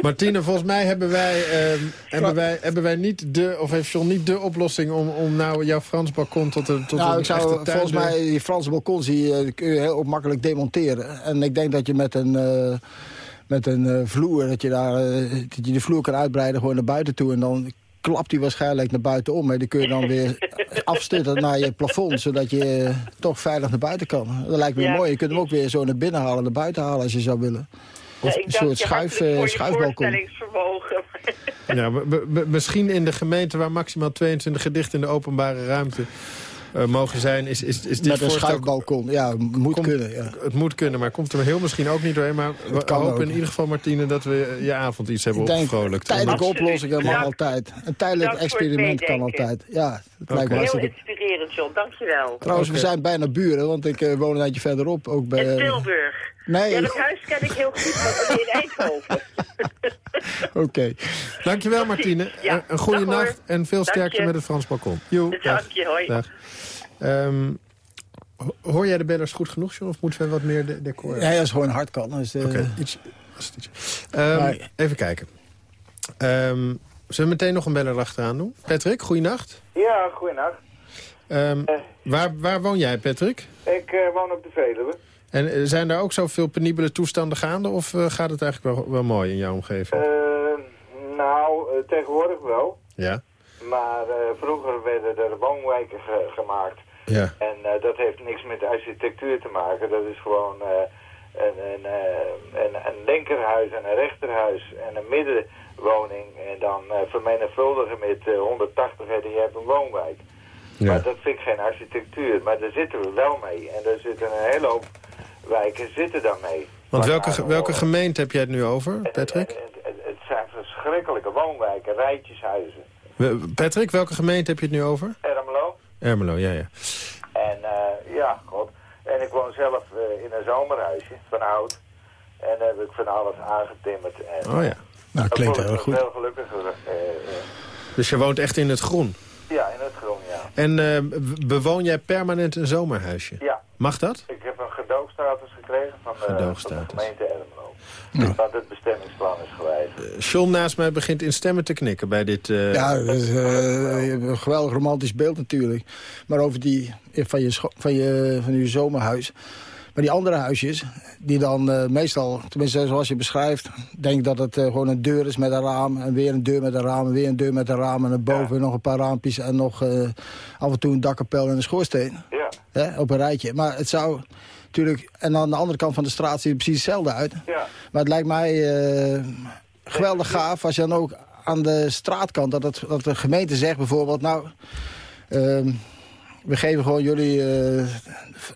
Martine, volgens mij hebben wij, ehm, hebben wij, hebben wij niet de, of heeft John niet de oplossing om, om nou jouw Frans balkon tot een, tot nou, een ik zou volgens mij die Franse balkons die, eh, kun je heel makkelijk demonteren. En ik denk dat je met een, eh, met een eh, vloer, dat je, daar, eh, dat je de vloer kan uitbreiden gewoon naar buiten toe. En dan klapt die waarschijnlijk naar buiten om. En die kun je dan weer afstutten naar je plafond, zodat je eh, toch veilig naar buiten kan. Dat lijkt me Ja, mooi. Je kunt hem ook weer zo naar binnen halen, naar buiten halen als je zou willen. Of Ja, een soort schuif, schuifbalkon. Ja, misschien in de gemeente waar maximaal 22 gedichten in de openbare ruimte eh, mogen zijn... Is, is, is dit Met een schuifbalkon. Ja, moet Komt- kunnen. Ja. Het moet kunnen, maar komt er heel misschien ook niet doorheen. Maar we kan hopen ook. in ieder geval, Martine, dat we je avond iets hebben Ik denk, opgevrolijkt. tijdelijke oplossingen mag altijd. Een tijdelijk het experiment kan altijd. Ja, dat lijkt me. Heel inspirerend, John. Dankjewel. Trouwens, we zijn bijna buren, want ik eh, woon een eindje verderop. Ook bij, In Tilburg. Nee, Ja, dat huis ken ik heel goed, maar in Eindhoven. oké. Dankjewel, Martine. Ja, Een- Een goede hoor. nacht en veel sterkte met het Frans balkon. Joe, dag. Dank je, hoi. Dag. Ehm, ho- hoor jij de bellers goed genoeg, John? Of moeten we wat meer de decor Ja, dat is gewoon hard kan. Dus, eh, Oké, iets. Ehm, Maar- even kijken. Ehm, zullen we meteen nog een beller achteraan doen? Patrick, goeienacht. Ja, goeienacht. Ehm Eh. waar, waar woon jij, Patrick? Ik eh, woon op de Veluwe. En zijn daar ook zoveel penibele toestanden gaande? Of gaat het eigenlijk wel, wel mooi in jouw omgeving? Nou, tegenwoordig wel. ja. Maar eh, vroeger werden er woonwijken ge- gemaakt. Ja. En eh, dat heeft niks met architectuur te maken. Dat is gewoon eh, een, een, eh, een, een linkerhuis en een rechterhuis en een middenwoning. En dan vermenigvuldigen met eh, 180 en je hebt een woonwijk. ja. Maar dat vind ik geen architectuur. Maar daar zitten we wel mee. En daar zitten een hele hoop wijken zitten daarmee. Want welke, welke gemeente heb jij het nu over, Patrick? het, het, het zijn verschrikkelijke woonwijken, rijtjeshuizen. Patrick, welke gemeente heb je het nu over? Ermelo. Ja, ja. En eh, ja, god. En ik woon zelf eh, in een zomerhuisje van oud. En daar heb ik van alles aangetimmerd. En, Oh ja. Nou, daar klinkt heel goed. veel gelukkiger. eh, eh, Dus je woont echt in het groen. ja, in het groen, ja. En eh, bewoon jij permanent een zomerhuisje? Ja, Mag dat? ik heb een gedoogstatus gekregen van de, van de gemeente Ermelo. Ja. Want het bestemmingsplan is gewijzigd. John naast mij begint in stemmen te knikken bij dit... eh, Ja, dat is, eh, een geweldig romantisch beeld natuurlijk. Maar over die van je, van je, van je zomerhuis. Maar die andere huisjes, die dan eh, meestal, tenminste zoals je beschrijft... denk ik dat het eh, gewoon een deur is met een raam... en weer een deur met een raam en weer een deur met een raam... en dan boven nog een paar raampjes en nog eh, af en toe een dakkapel en een schoorsteen. Ja, Hè, op een rijtje. Maar het zou natuurlijk... En aan de andere kant van de straat ziet het precies hetzelfde uit. ja. Maar het lijkt mij eh, geweldig gaaf als je dan ook aan de straatkant... dat, het, dat de gemeente zegt bijvoorbeeld... nou, ehm, we geven gewoon jullie eh,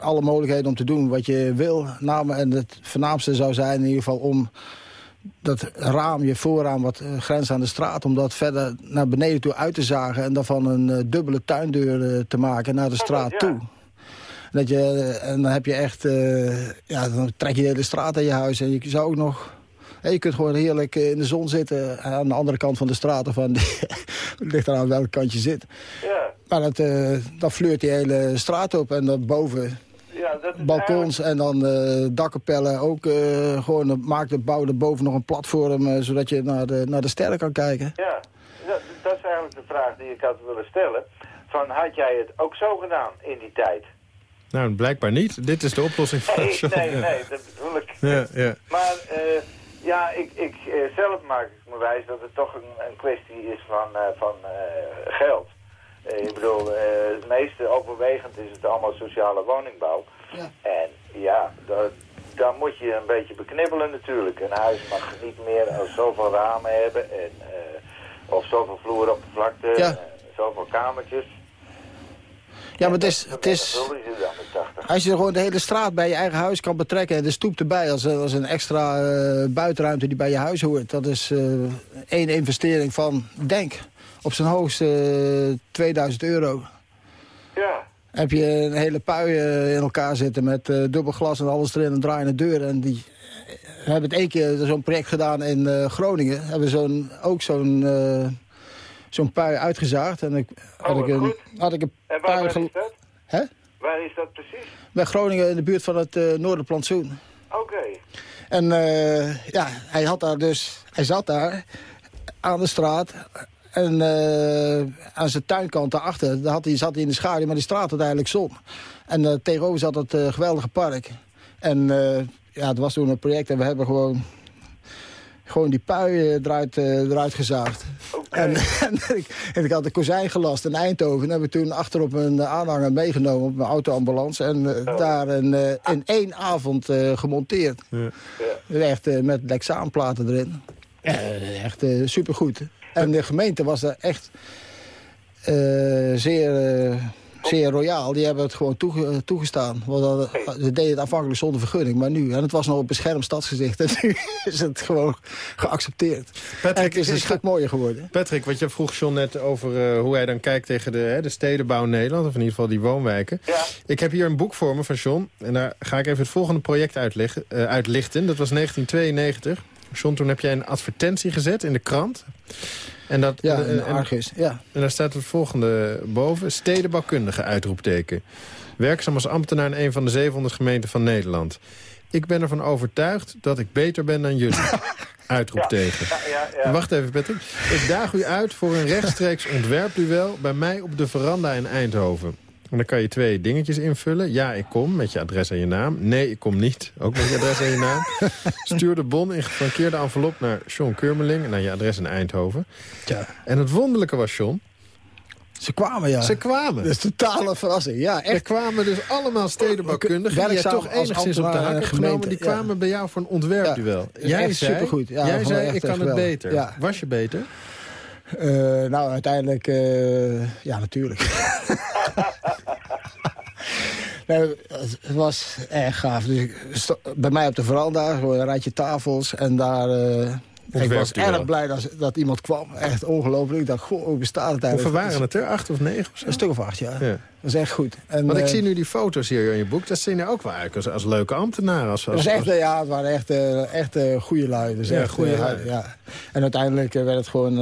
alle mogelijkheden om te doen wat je wil. Nou, en het voornaamste zou zijn in ieder geval om dat raam, je voorraam, wat eh, grenst aan de straat... om dat verder naar beneden toe uit te zagen... en daarvan een dubbele tuindeur te maken naar de straat toe. Dat je, eh, en dan heb je echt, eh, ja, dan trek je de hele straat aan je huis. En je zou ook nog, je kunt gewoon heerlijk eh, in de zon zitten aan de andere kant van de straat. Of aan de, het ligt eraan welke kant je zit. Ja, Maar dat, eh dat fleurt die hele straat op. En dan boven ja dat is balkons en dan eh dakkapellen ook gewoon maakt het bouw boven nog een platform. zodat je naar de, naar de sterren kan kijken. Ja, dat, dat is eigenlijk de vraag die ik had willen stellen. Van, had jij het ook zo gedaan in die tijd? Nou, blijkbaar niet. Dit is de oplossing van Nee, John. nee, ja. nee, dat bedoel ik. Ja, ja. Maar uh, ja, ik, ik uh, zelf maak ik me wijs dat het toch een, een kwestie is van, uh, van geld. ik bedoel, het meeste overwegend is het allemaal sociale woningbouw. Ja. En ja, daar, daar moet je een beetje beknibbelen natuurlijk. Een huis mag niet meer als zoveel ramen hebben en, of zoveel vloeroppervlakte, Ja. zoveel kamertjes. Ja, maar het is, het is... Als je gewoon de hele straat bij je eigen huis kan betrekken... en de stoep erbij als, als een extra uh, buitenruimte die bij je huis hoort... dat is uh, één investering van, denk, op zijn hoogst uh, 2000 euro. Ja. Heb je een hele pui in elkaar zitten met dubbel glas en alles erin en draaiende deuren. En die we hebben het één keer zo'n project gedaan in Groningen. Hebben zo'n ook zo'n zo'n pui uitgezaagd. En ik, oh, had, ik een, had ik een en waar, pui is dat? Hè? Waar is dat precies? Bij Groningen in de buurt van het uh, Noorderplantsoen. Oké. Okay. En uh, ja, hij had daar dus, hij zat daar aan de straat. En uh, aan zijn tuinkant daarachter daar had hij, zat hij in de schaduw, maar die straat had eigenlijk zon. En tegenover zat het geweldige park. En ja, het was toen een project en we hebben gewoon gewoon die pui eruit, eruit gezaagd. En, en, ik, had de kozijn gelast in Eindhoven. En heb ik toen achterop een aanhanger meegenomen op mijn autoambulance. En eh, daar een, eh, in één avond eh, gemonteerd. Echt eh, met Lexaanplaten erin. Eh, echt eh, supergoed. En de gemeente was er echt eh, zeer, eh, zeer royaal. Die hebben het gewoon toege- toegestaan. Want dat- ze deden het afhankelijk zonder vergunning. Maar nu, en het was nog een beschermd stadsgezicht. En nu is het gewoon geaccepteerd. en het is een stuk mooier geworden. Patrick, wat je vroeg John net over eh, hoe hij dan kijkt tegen de, hè, de stedenbouw in Nederland. Of in ieder geval die woonwijken. Ik heb hier een boek voor me van John. En daar ga ik even het volgende project uitleggen, eh, uitlichten. Dat was 1992. John, toen heb jij een advertentie gezet in de krant. En dat, Ja, in en- Argus. Ja. En daar staat het volgende boven. Stedenbouwkundige uitroepteken. Werkzaam als ambtenaar in een van de 700 gemeenten van Nederland. Ik ben ervan overtuigd dat ik beter ben dan jullie. Uitroepteken. Wacht even, Patrick. Ik daag u uit voor een rechtstreeks ontwerpduel... bij mij op de veranda in Eindhoven. En dan kan je twee dingetjes invullen. Ja, ik kom, met je adres en je naam. Nee, ik kom niet, ook met je adres en je naam. Stuur de bon in gefrankeerde envelop naar Sean Kurmeling... en naar je adres in Eindhoven. Ja. En het wonderlijke was, John... Ze kwamen, ja. Ze kwamen. Dat is totale verrassing. Ja, Er echt. kwamen dus allemaal stedenbouwkundigen... die jij toch enigszins op de hak hebt genomen... die kwamen bij jou voor een ontwerpduel. Ja, jij zei, supergoed. Ja, jij zei ik kan het geweldig. beter. Ja. Was je beter? Eh, nou, uiteindelijk, eh, ja, natuurlijk. nee, het was erg gaaf. Dus ik bij mij op de veranda, gewoon een rijtje tafels. En daar... eh, ik was erg blij dat, dat iemand kwam. Echt ongelooflijk. Ik dacht, goh, hoe bestaat het eigenlijk? Hoeveel waren het er? Acht of negen of zo? Een stuk of acht, ja. Ja. Dat is echt goed. En, Want ik eh, zie nu die foto's hier in je boek. Dat zien er ook wel uit als, als leuke ambtenaren. Als, als, was echt, als- eh, ja, het waren echt, echt goede lui. Dus Ja, echt, goede lui. ja. En uiteindelijk werd het gewoon...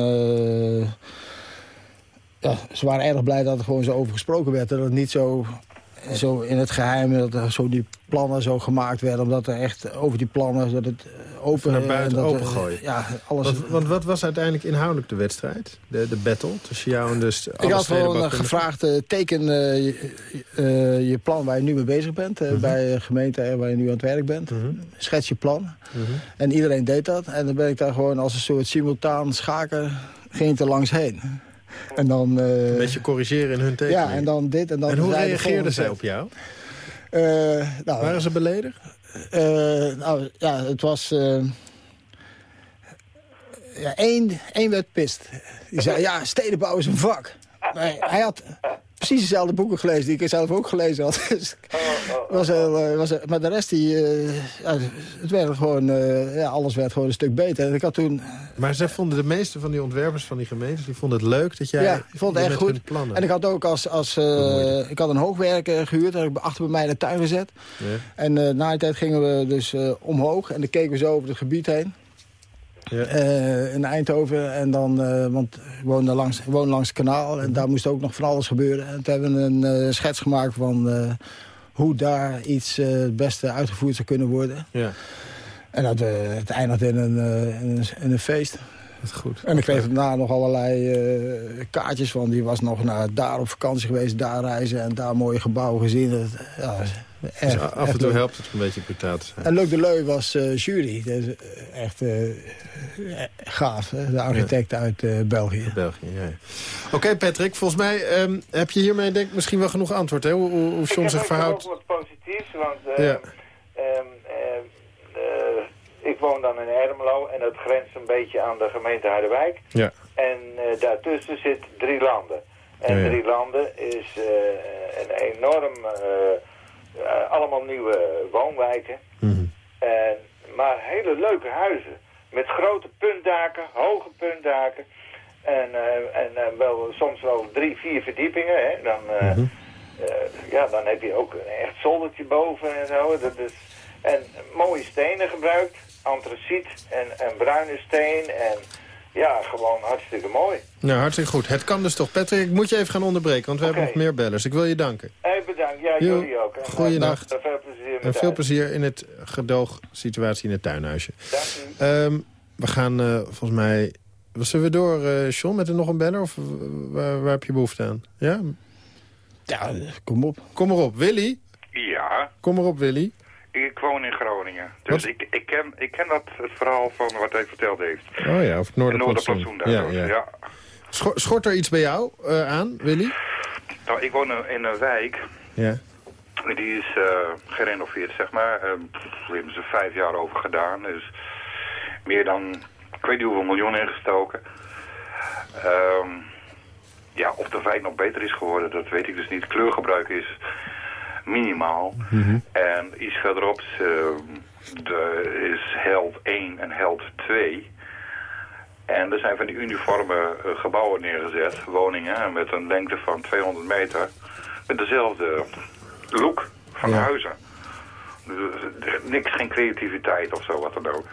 ja, ze waren erg blij dat er gewoon zo over gesproken werd. Dat het niet zo, zo in het geheim, dat er zo die plannen zo gemaakt werden. Omdat er echt over die plannen, dat het eh, open... Naar buiten dat, eh, opengooien. Ja, alles... want, want wat was uiteindelijk inhoudelijk de wedstrijd? De, de battle tussen jou en dus ik had gewoon eh, gevraagd, eh, teken eh, je, eh, je plan waar je nu mee bezig bent. Mhm. eh, Bij de gemeente waar je nu aan het werk bent. Schets je plan. En iedereen deed dat. En dan ben ik daar gewoon als een soort simultaan schaker... ging er langs heen. En dan... eh, Een beetje corrigeren in hun tekening. ja, en dan dit en dan... En hoe reageerden zij op jou? Eh, nou, Waren ze beledigd? eh, nou, ja, het was... ja, één, één werd pist. Die zei, ja, stedenbouw is een vak. Maar hij had precies dezelfde boeken gelezen die ik zelf ook gelezen had. Dus was heel, eh, was, maar de rest, die, eh, ja, het werd gewoon, eh, ja, alles werd gewoon een stuk beter. En ik had toen... Maar zij vonden de meeste van die ontwerpers van die gemeentes... die vonden het leuk dat jij ja, ik vond het echt goed. En ik had ook als... als eh, ik had een hoogwerker gehuurd, dat heb ik achter bij mij in de tuin gezet. Ja. En eh, na die tijd gingen we dus eh, omhoog en dan keken we zo over het gebied heen. Ja. Eh, in Eindhoven. En dan, eh, want ik woonde langs, ik woonde langs het kanaal. En daar moest ook nog van alles gebeuren. En toen hebben we een eh, schets gemaakt van hoe daar iets het beste uitgevoerd zou kunnen worden. Ja, En dat het eindigde in een, in, een, in een feest. Dat is goed. En ik kreeg daarna nog allerlei eh, kaartjes van. Die was nog naar daar op vakantie geweest, daar reizen en daar mooie gebouwen gezien. Dat, ja, Dus echt, af en toe leuk. helpt het een beetje zijn. En Luc de Leu was eh, jury. Dat is eh, echt gaaf, hè? de architect uit eh, België. België, ja. ja. Oké, Patrick, volgens mij ehm, heb je hiermee denk ik misschien wel genoeg antwoord, hè? Hoe, hoe, hoe John ik zich heb ook verhoudt. nog wat positiefs, want eh, Ja. ehm, ehm, eh, ik woon dan in Ermelo en dat grenst een beetje aan de gemeente Harderwijk. Ja. En eh, daartussen zit drie landen. En Ja, ja. drie landen is eh, een enorm, eh, allemaal nieuwe woonwijken. Mhm. En, maar hele leuke huizen. Met grote puntdaken, hoge puntdaken. En, en wel, soms wel drie, vier verdiepingen. Hè? Dan, Mhm. ja, dan heb je ook een echt zoldertje boven en zo. Dat is, en mooie stenen gebruikt. Antraciet en, en bruine steen. En ja, gewoon hartstikke mooi. Nou, hartstikke goed. Het kan dus toch. Patrick, ik moet je even gaan onderbreken, want we hebben nog meer bellers. Ik wil je danken. Hey, bedankt. Ja, Jo, jullie ook. En, goeienacht. eh, Veel plezier met En veel thuis. plezier in het gedoogsituatie in het tuinhuisje. Dank u. Ehm, we gaan eh, volgens mij... Zullen we door, eh John, met er nog een beller? Of eh, waar, waar heb je behoefte aan? Ja? Ja, kom op. Kom maar op. Willy? Ja, Kom maar op, Willy. Ik woon in Groningen. Dus Wat? ik, ik, ken, ik ken dat, het verhaal van wat hij verteld heeft. Oh ja, over het De Noorderplantsoen. Ja, Ja, ja. Schor- Schort er iets bij jou eh, aan, Willy? Nou, ik woon in- een wijk. Ja. Die is eh, gerenoveerd, zeg maar. Daar hebben ze vijf jaar over gedaan. Dus meer dan, ik weet niet hoeveel miljoen ingestoken. Ehm, ja, of de wijk nog beter is geworden, dat weet ik dus niet. Kleurgebruik is minimaal. En iets verderop is, eh, de, is held 1 en held 2. En er zijn van die uniforme eh, gebouwen neergezet, woningen, met een lengte van 200 meter. Met dezelfde look van Ja. huizen. Dus, er- niks, geen creativiteit of zo, wat dan ook.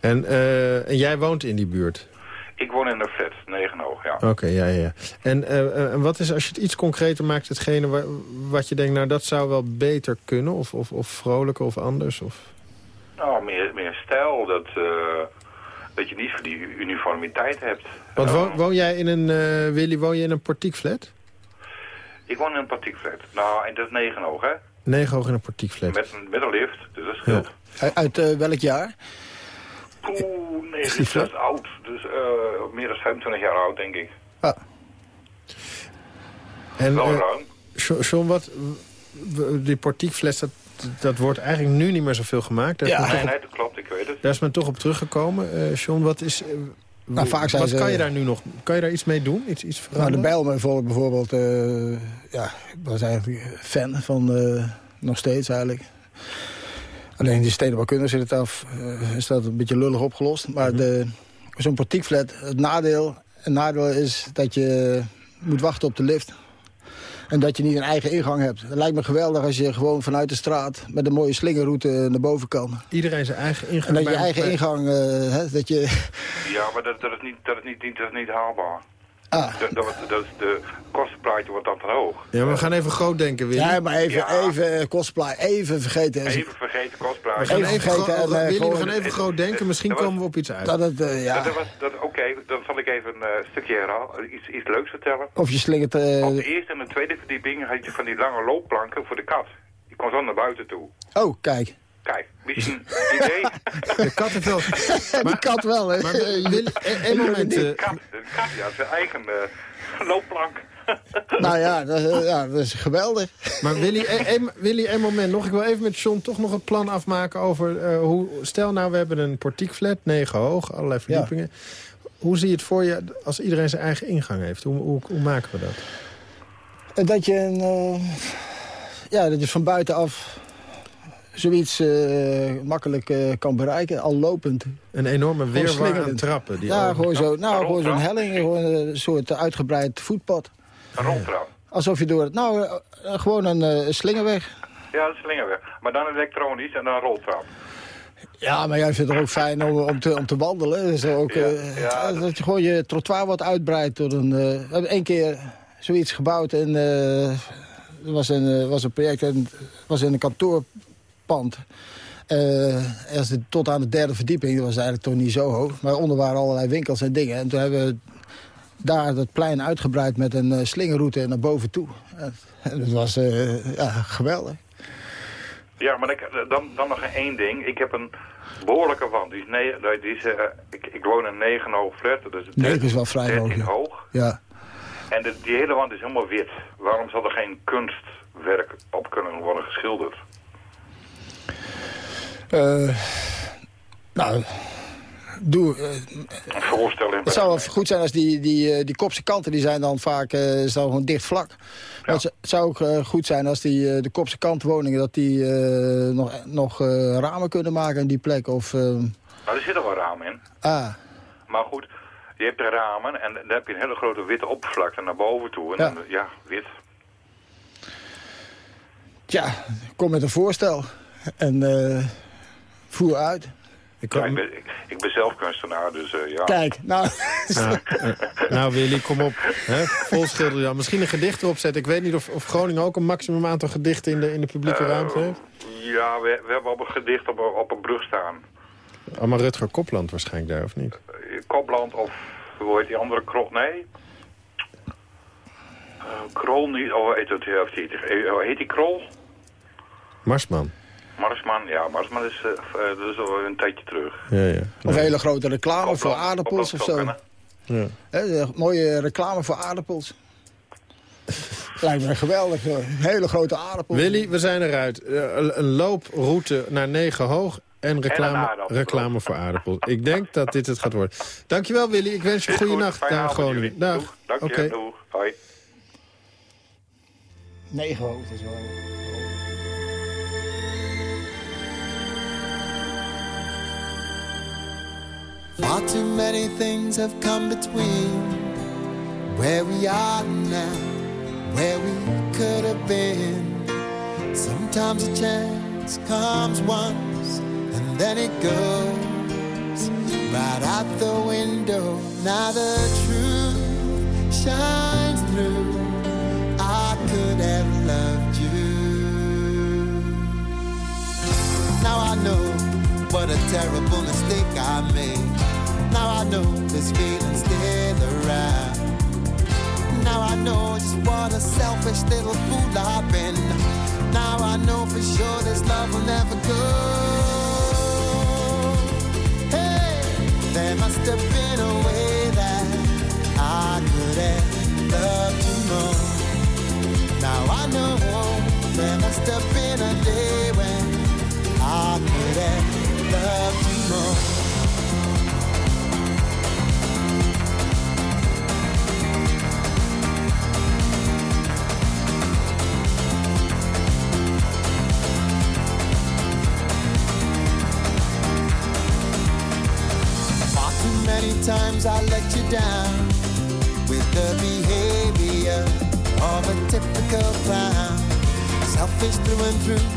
En, eh, en jij woont in die buurt? Ik woon in een flat, negen hoog, ja. Oké, ja, ja. En, eh, eh, en wat is, als je het iets concreter maakt, hetgene wa- wat je denkt... nou, dat zou wel beter kunnen, of, of, of vrolijker of anders? Of... Nou, meer, meer stijl, dat, eh, dat je niet voor die uniformiteit hebt. Want woon, woon jij in een, eh, Willy, woon je in een portiekflat? Ik woon in een partiekflat. Nou, en dat is negen hoog, hè? Negen hoog in een portiekflat. Met, een- met een lift, dus dat scheelt. Uit, uit eh, welk jaar? Oeh, nee, Is oud. Dus eh, meer dan 25 jaar oud, denk ik. En, Wel eh, ruim. Jo- John, wat, die portiekfles, dat, dat wordt eigenlijk nu niet meer zoveel gemaakt. Daar, Ja. Nee, toch op, nee, dat klopt, ik weet het. daar is men toch op teruggekomen. Eh John, wat is... Nou, vaak zijn wat ze- kan je daar nu nog... Kan je daar iets mee doen? Iets, iets Nou, de? Bijlmervolk bijvoorbeeld, eh, ja, ik was eigenlijk fan van, eh, nog steeds eigenlijk. Alleen die stedenbouwkunde zit het af, eh, is dat een beetje lullig opgelost. Maar de zo'n portiekflat, het nadeel, het nadeel is dat je moet wachten op de lift. En dat je niet een eigen ingang hebt. Het lijkt me geweldig als je gewoon vanuit de straat... met een mooie slingerroute naar boven kan. Iedereen zijn eigen ingang. En dat je eigen ingang... eh, hè, dat je, Ja, maar dat, dat, is, niet, dat, is, niet, niet- dat is niet haalbaar. Ah, Dat, dat, dat is de kostenplaatje wordt dan te hoog. Ja, maar we gaan even groot denken, Willy. ja, maar even, Ja. even eh, even vergeten. Even vergeten we kostplaatje. gaan even even, vergeten gro- en, eh, we gaan even groot denken. Misschien Dat was- komen we op iets uit. Dat het, eh, ja. Dat was, dat, Oké, dan zal ik even een stukje herhalen. Iets, iets leuks vertellen. Of je slingert... eh, Op de eerste en de tweede verdieping had je van die lange loopplanken voor de kat. Die kon zo naar buiten toe. oh, kijk. Kijk, misschien een idee. De kat heeft wel... die kat wel, hè? Maar Willy, een, een moment... De eh, kat, de kat had zijn eigen eh, loopplank. nou ja dat, is- ja, dat is geweldig. Maar Willy, een, een- Willy, een moment nog. Ik wil even met John toch nog een plan afmaken over eh, hoe... Stel nou, we hebben een portiekflat, negen hoog, allerlei verdiepingen. Hoe zie je het voor je als iedereen zijn eigen ingang heeft? Hoe, hoe, hoe maken we dat? Dat je, een, eh, ja, dat je van buitenaf zoiets eh, makkelijk eh, kan bereiken, al lopend. Een enorme weerwar aan trappen. Die Ja, gewoon zo, nou, een gewoon zo'n helling, gewoon een soort uitgebreid voetpad. Een roltrap. Alsof je door het, nou, eh, gewoon een slingerweg. Ja, is slingerweg. Maar dan elektronisch en dan een roltrap. Ja, maar jij vindt het ook fijn om, om, te, om te wandelen. Dus ook, Ja, eh, ja. dat je gewoon je trottoir wat uitbreidt. Door een, eh, we hebben één keer zoiets gebouwd. En, er was een, was een project en het was in een kantoorpand. Eh, tot aan de derde verdieping. Dat was eigenlijk toch niet zo hoog. Maar onder waren allerlei winkels en dingen. En toen hebben we daar dat plein uitgebreid met een eh, slingerroute naar boven toe. En, dat was eh, ja, geweldig. Ja, maar ik, dan, dan nog één ding. Ik heb een behoorlijke wand. Die is, die is, ik, ik woon in 9 hoog flat. Dus is wel vrij hoog, 13 ja. hoog. Ja. En de, die hele wand is helemaal wit. Waarom zal er geen kunstwerk op kunnen worden geschilderd? Eh, nou, doe, eh, Een voorstelling. het zou goed zijn als die, die, eh, die kopse kanten, die zijn dan vaak eh, is dan gewoon dicht vlak. Het, zou- ook eh, goed zijn als die, eh, de kopse kantwoningen, dat die eh, nog, nog eh, ramen kunnen maken in die plek. Of, eh, Nou, er zitten wel ramen in. ah, Maar goed, je hebt de ramen en dan heb je een hele grote witte oppervlakte naar boven toe. En Ja. dan, ja, wit. tja, kom met een voorstel en eh, voer uit. Ik Ja, ik, ben, ik, ik ben zelf kunstenaar, dus eh, ja. Kijk, nou, eh, nou Willy, kom op. Hè? Vol schilder dan. Misschien een gedicht erop zetten. Ik weet niet of, of Groningen ook een maximum aantal gedichten in de, in de publieke ruimte heeft. Ja, we, we hebben op een gedicht op, een- op een brug staan. Allemaal Rutger Kopland waarschijnlijk daar, of niet? Kopland of, hoe heet die andere krol? Nee. Eh, krol niet, oh, heet, die- heet die krol? Marsman. Marsman, ja, Marsman is, dat is al een tijdje terug. Ja, ja. Of een hele grote reclame voor aardappels of zo. ja. Mooie reclame voor aardappels. Lijkt me geweldig. hoor. Een hele grote aardappel. Willy, we zijn eruit. Eh, Een, looproute naar negen hoog en reclame, reclame voor aardappels. Ik denk dat dit het gaat worden. Dankjewel Willy, ik wens je goede goed, nacht daar. Dag. Dank Oké. je, doeg. Hoi. Negen hoog, dat is wel... Far too many things have come between where we are now, where we could have been. Sometimes a chance comes once and then it goes right out the window. Now the truth shines through. I could have loved you. Now I know what a terrible mistake I made. Now I know this feeling's still around. Now I know just what a selfish little fool I've been. Now I know for sure this love will never go. Many times I let you down with the behavior of a typical clown. Selfish through and through.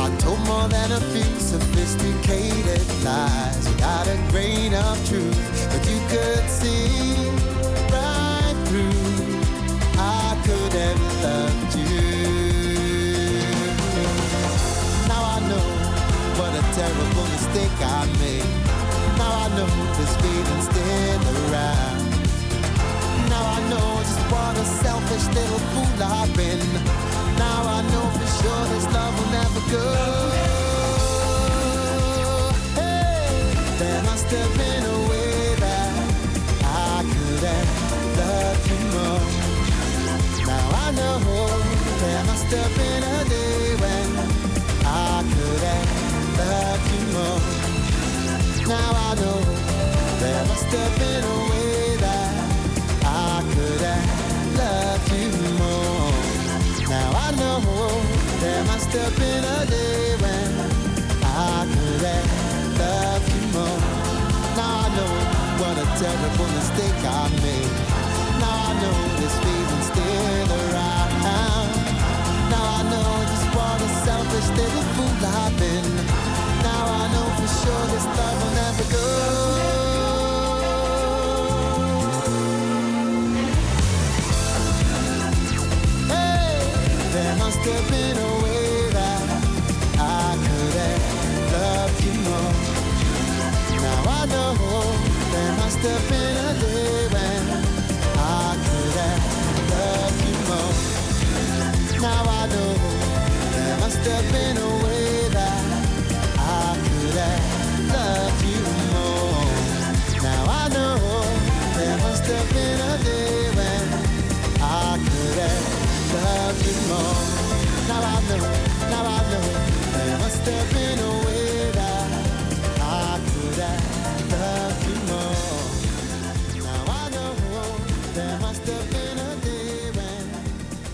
I told more than a few sophisticated lies without a grain of truth. But you could see right through. I could have loved you. Now I know what a terrible mistake I made. Now I know this feeling's still around. Now I know just what a selfish little fool I've been. Now I know for sure this love will never go. Hey, there must have been a way that I could have loved you more. Now I know there must have been a day when I could have loved you more. Now I know there must have been a way that I could have loved you more. Now I know there must have been a day when I could have loved you more. Now I know what a terrible mistake I made. Now I know this feeling's still around. Now I know just what a selfish little fool I've been. There must that I could have you more. Now I know there must a I could have you more. Now I know there must have been a way that I could have loved you more. Now I know there must have been a day when I could have loved you more. Now I know, now I know there must have been a way that I could have loved you more. Now I know there must have been a day when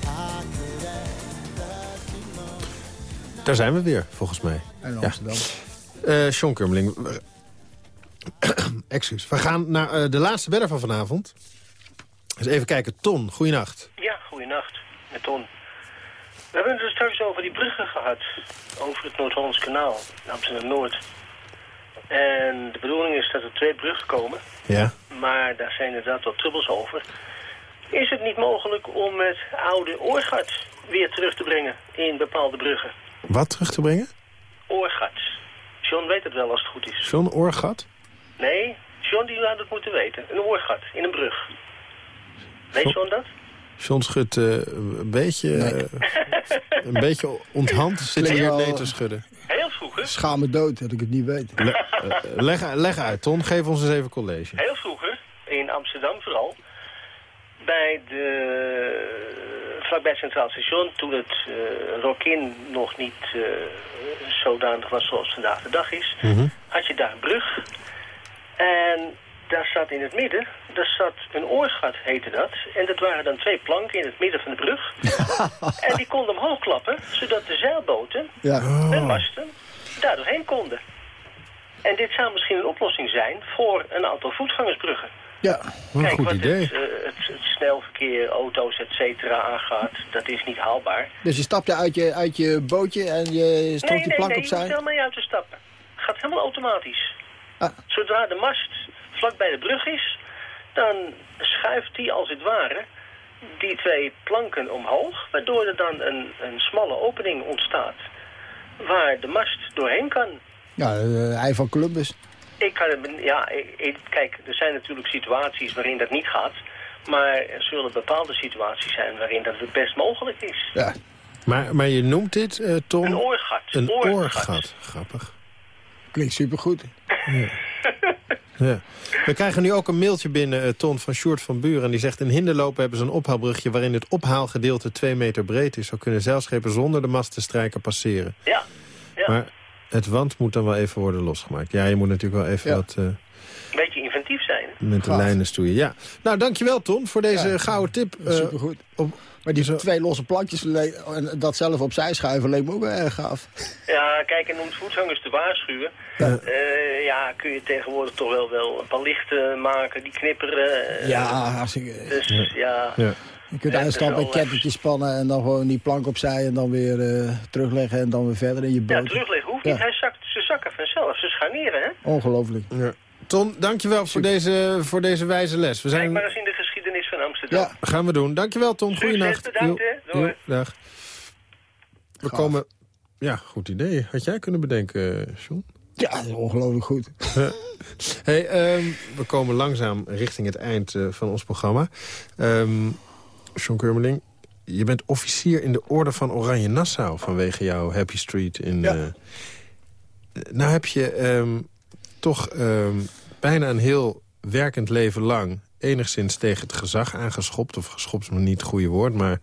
I could have loved you more. Daar zijn we weer, volgens mij. En Ja. Eh Sean Kurmeling. Excuus. We gaan naar eh, de laatste bedder van vanavond. Dus even kijken. Ton, goeienacht. Ja, goeienacht, met Ton. We hebben het er straks over die bruggen gehad. Over het Noord-Hollands kanaal, Amsterdam-Noord. En de bedoeling is dat er twee bruggen komen. Ja. Maar daar zijn inderdaad wat trubbels over. Is het niet mogelijk om het oude oorgat weer terug te brengen in bepaalde bruggen? Wat terug te brengen? Oorgat. John weet het wel als het goed is. John Oorgat? Nee, John die had het moeten weten. Een oorgat in een brug. Weet John dat? John schudt eh, een beetje, eh, een beetje onthand. Zit hier wel- nee te schudden. Heel Schaam me dood dat ik het niet weet. Le- eh, leg, leg uit, Ton. Geef ons eens even college. Heel vroeger, in Amsterdam vooral, bij de, vlakbij het Centraal Station, toen het eh Rokin nog niet eh, zodanig was zoals vandaag de dag is, had je daar een brug. En daar zat in het midden, daar zat een oorgat, heette dat. En dat waren dan twee planken in het midden van de brug. en die konden omhoog klappen, zodat de zeilboten Ja. en masten daar doorheen konden. En dit zou misschien een oplossing zijn voor een aantal voetgangersbruggen. Ja. Wat een Kijk, goed wat idee. Het, eh, het, het snelverkeer, auto's, et cetera aangaat, dat is niet haalbaar. Dus je stapt uit je, uit je bootje en je stroomt nee, die nee, plank nee, je hoeft opzij? helemaal niet uit te stappen. Het gaat helemaal automatisch. Ah. Zodra de mast vlak bij de brug is, dan schuift die als het ware die twee planken omhoog, waardoor er dan een, een smalle opening ontstaat waar de mast doorheen kan. Ja, uh, ei van Columbus. Ik kan het, ja, ik, kijk, er zijn natuurlijk situaties waarin dat niet gaat. Maar er zullen bepaalde situaties zijn waarin dat het best mogelijk is. Ja. Maar, maar je noemt dit, eh Tom... Een oorgat. Een oorgat. oorgat. Grappig. Klinkt supergoed. Ja. We krijgen nu ook een mailtje binnen, eh, Ton, van Sjoerd van Buren. En die zegt, in Hinderlopen hebben ze een ophaalbrugje... waarin het ophaalgedeelte 2 meter breed is. Zo kunnen zeilschepen zonder de mast te strijken passeren. Ja. ja. Maar het wand moet dan wel even worden losgemaakt. Ja, je moet natuurlijk wel even Ja. wat eh, Een beetje inventief zijn. met de Gaaf. lijnen stoeien. Ja. Nou, dankjewel Ton voor deze Ja. gouden tip. Eh, supergoed. op- Maar die zo- twee losse plankjes en dat zelf opzij schuiven leek me ook wel erg gaaf. Ja, kijk, en om het voetgangers te waarschuwen... Ja. eh, ja, kun je tegenwoordig toch wel, wel een paar lichten maken die knipperen. Ja, als ik, Dus ja, ja. je kunt Ja, uitstappen, een kettingje spannen en dan gewoon die plank opzij en dan weer eh, terugleggen en dan weer verder in je ja boot. terugleggen Ja. Hij zakt, ze zakken vanzelf, ze scharnieren, hè? Ongelooflijk. Ja. Ton, dankjewel voor deze, voor deze wijze les. We Kijk zijn... maar eens in de geschiedenis van Amsterdam. Ja, Gaan we doen. Dankjewel Tom, Succes, goeienacht. bedankt, Jo, jo, dag. We Gaaf. komen... Ja, goed idee. Had jij kunnen bedenken, eh, John? ja, dat is ongelooflijk goed. Hey, ehm, we komen langzaam richting het eind eh, van ons programma. Ehm John Kurmeling, je bent officier in de Orde van Oranje Nassau... vanwege jouw Happy Street in... Ja. eh, nou heb je ehm, toch ehm, bijna een heel werkend leven lang... enigszins tegen het gezag aangeschopt. Of geschopt is maar niet het goede woord, maar...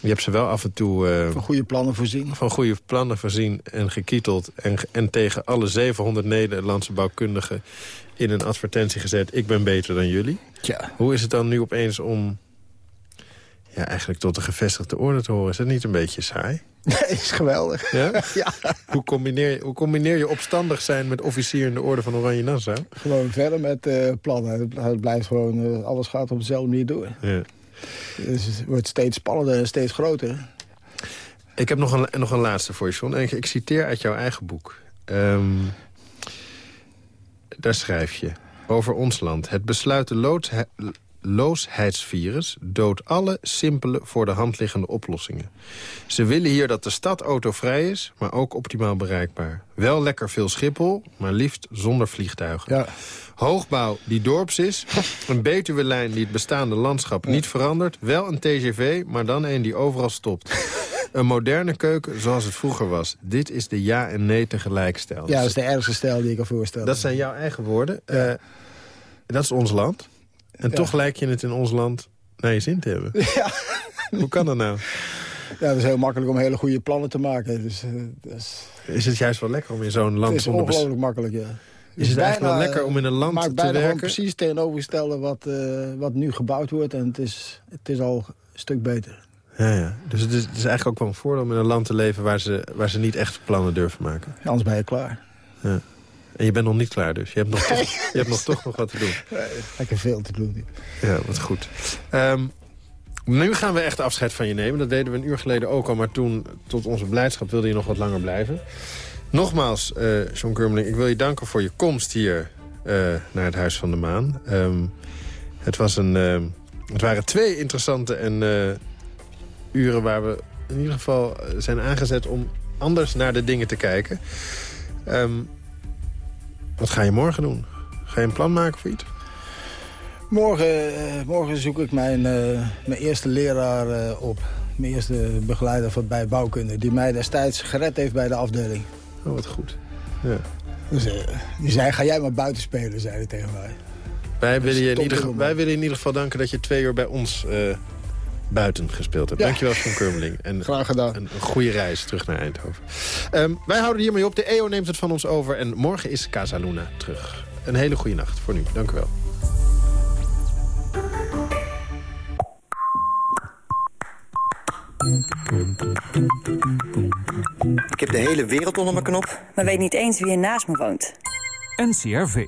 je hebt ze wel af en toe... eh, Van goede plannen voorzien. van goede plannen voorzien en gekieteld... en, en tegen alle 700 Nederlandse bouwkundigen in een advertentie gezet... ik ben beter dan jullie. Tja, Hoe is het dan nu opeens om ja, eigenlijk tot de gevestigde orde te horen? Is dat niet een beetje saai? is geweldig. Ja? Ja, hoe, combineer je, hoe combineer je opstandig zijn met officier in de orde van Oranje Nassau? gewoon verder met eh, plannen. Het- blijft gewoon, eh, alles gaat op dezelfde manier door. Ja. Dus het wordt steeds spannender en steeds groter. Ik heb nog een, nog een laatste voor je, John. En ik, ik citeer uit jouw eigen boek. Ehm, daar schrijf je over ons land. Het besluiteloosheidsvirus doodt alle simpele voor de hand liggende oplossingen. Ze willen hier dat de stad autovrij is, maar ook optimaal bereikbaar. Wel lekker veel Schiphol, maar liefst zonder vliegtuigen. Ja. Hoogbouw die dorps is. Een Betuwe-lijn die het bestaande landschap niet verandert. Wel een TGV, maar dan een die overal stopt. Een moderne keuken zoals het vroeger was. Dit is de ja en nee tegelijkstijl. Ja, dat is de ergste stijl die ik kan voorstellen. Dat zijn jouw eigen woorden. Eh, dat is ons land. En Ja. toch lijk je het in ons land naar je zin te hebben. Ja. Hoe kan dat nou? ja, dat is heel makkelijk om hele goede plannen te maken. Dus, eh, dat is, Is het juist wel lekker om in zo'n het land is zonder... bes- ongelooflijk makkelijk, ja. Is het eigenlijk wel bijna, lekker om in een land maakt te bijna gewoon werken? precies tegenovergestelde wat, eh, wat nu gebouwd wordt. En het is, het is al een stuk beter. Ja, ja. Dus het is, het is eigenlijk ook wel een voordeel om in een land te leven... waar ze, waar ze niet echt plannen durven maken. Anders ben je klaar. Ja. En je bent nog niet klaar dus. Je hebt nog, toch, je hebt nog toch nog wat te doen. Lekker veel te doen. Ja, wat goed. Ehm, nu gaan we echt afscheid van je nemen. Dat deden we een uur geleden ook al. Maar toen, tot onze blijdschap, wilde je nog wat langer blijven. Nogmaals, eh John Kurmeling, ik wil je danken voor je komst hier eh, naar het Huis van de Maan. Ehm, het, was een, ehm, het waren twee interessante en, eh, uren waar we in ieder geval zijn aangezet om anders naar de dingen te kijken. Ehm, wat ga je morgen doen? Ga je een plan maken voor iets? Morgen, eh, morgen zoek ik mijn, eh, mijn eerste leraar eh, op. Mijn eerste begeleider van, bij bouwkunde. Die mij destijds gered heeft bij de afdeling. Oh, wat goed. Ja. Dus, die zei, ga jij maar buiten spelen, zei hij tegen mij. Wij, willen je in ieder, wij willen in ieder geval danken dat je twee uur bij ons eh, buiten gespeeld hebt. Ja. Dankjewel, John Kurmeling. En Graag gedaan. Een, een goede reis terug naar Eindhoven. Ehm, wij houden hiermee op. De EO neemt het van ons over. En morgen is Casa Luna terug. Een hele goede nacht voor nu. Dank u wel. Ik heb de hele wereld onder mijn knop. maar weet niet eens wie er naast me woont. NCRV.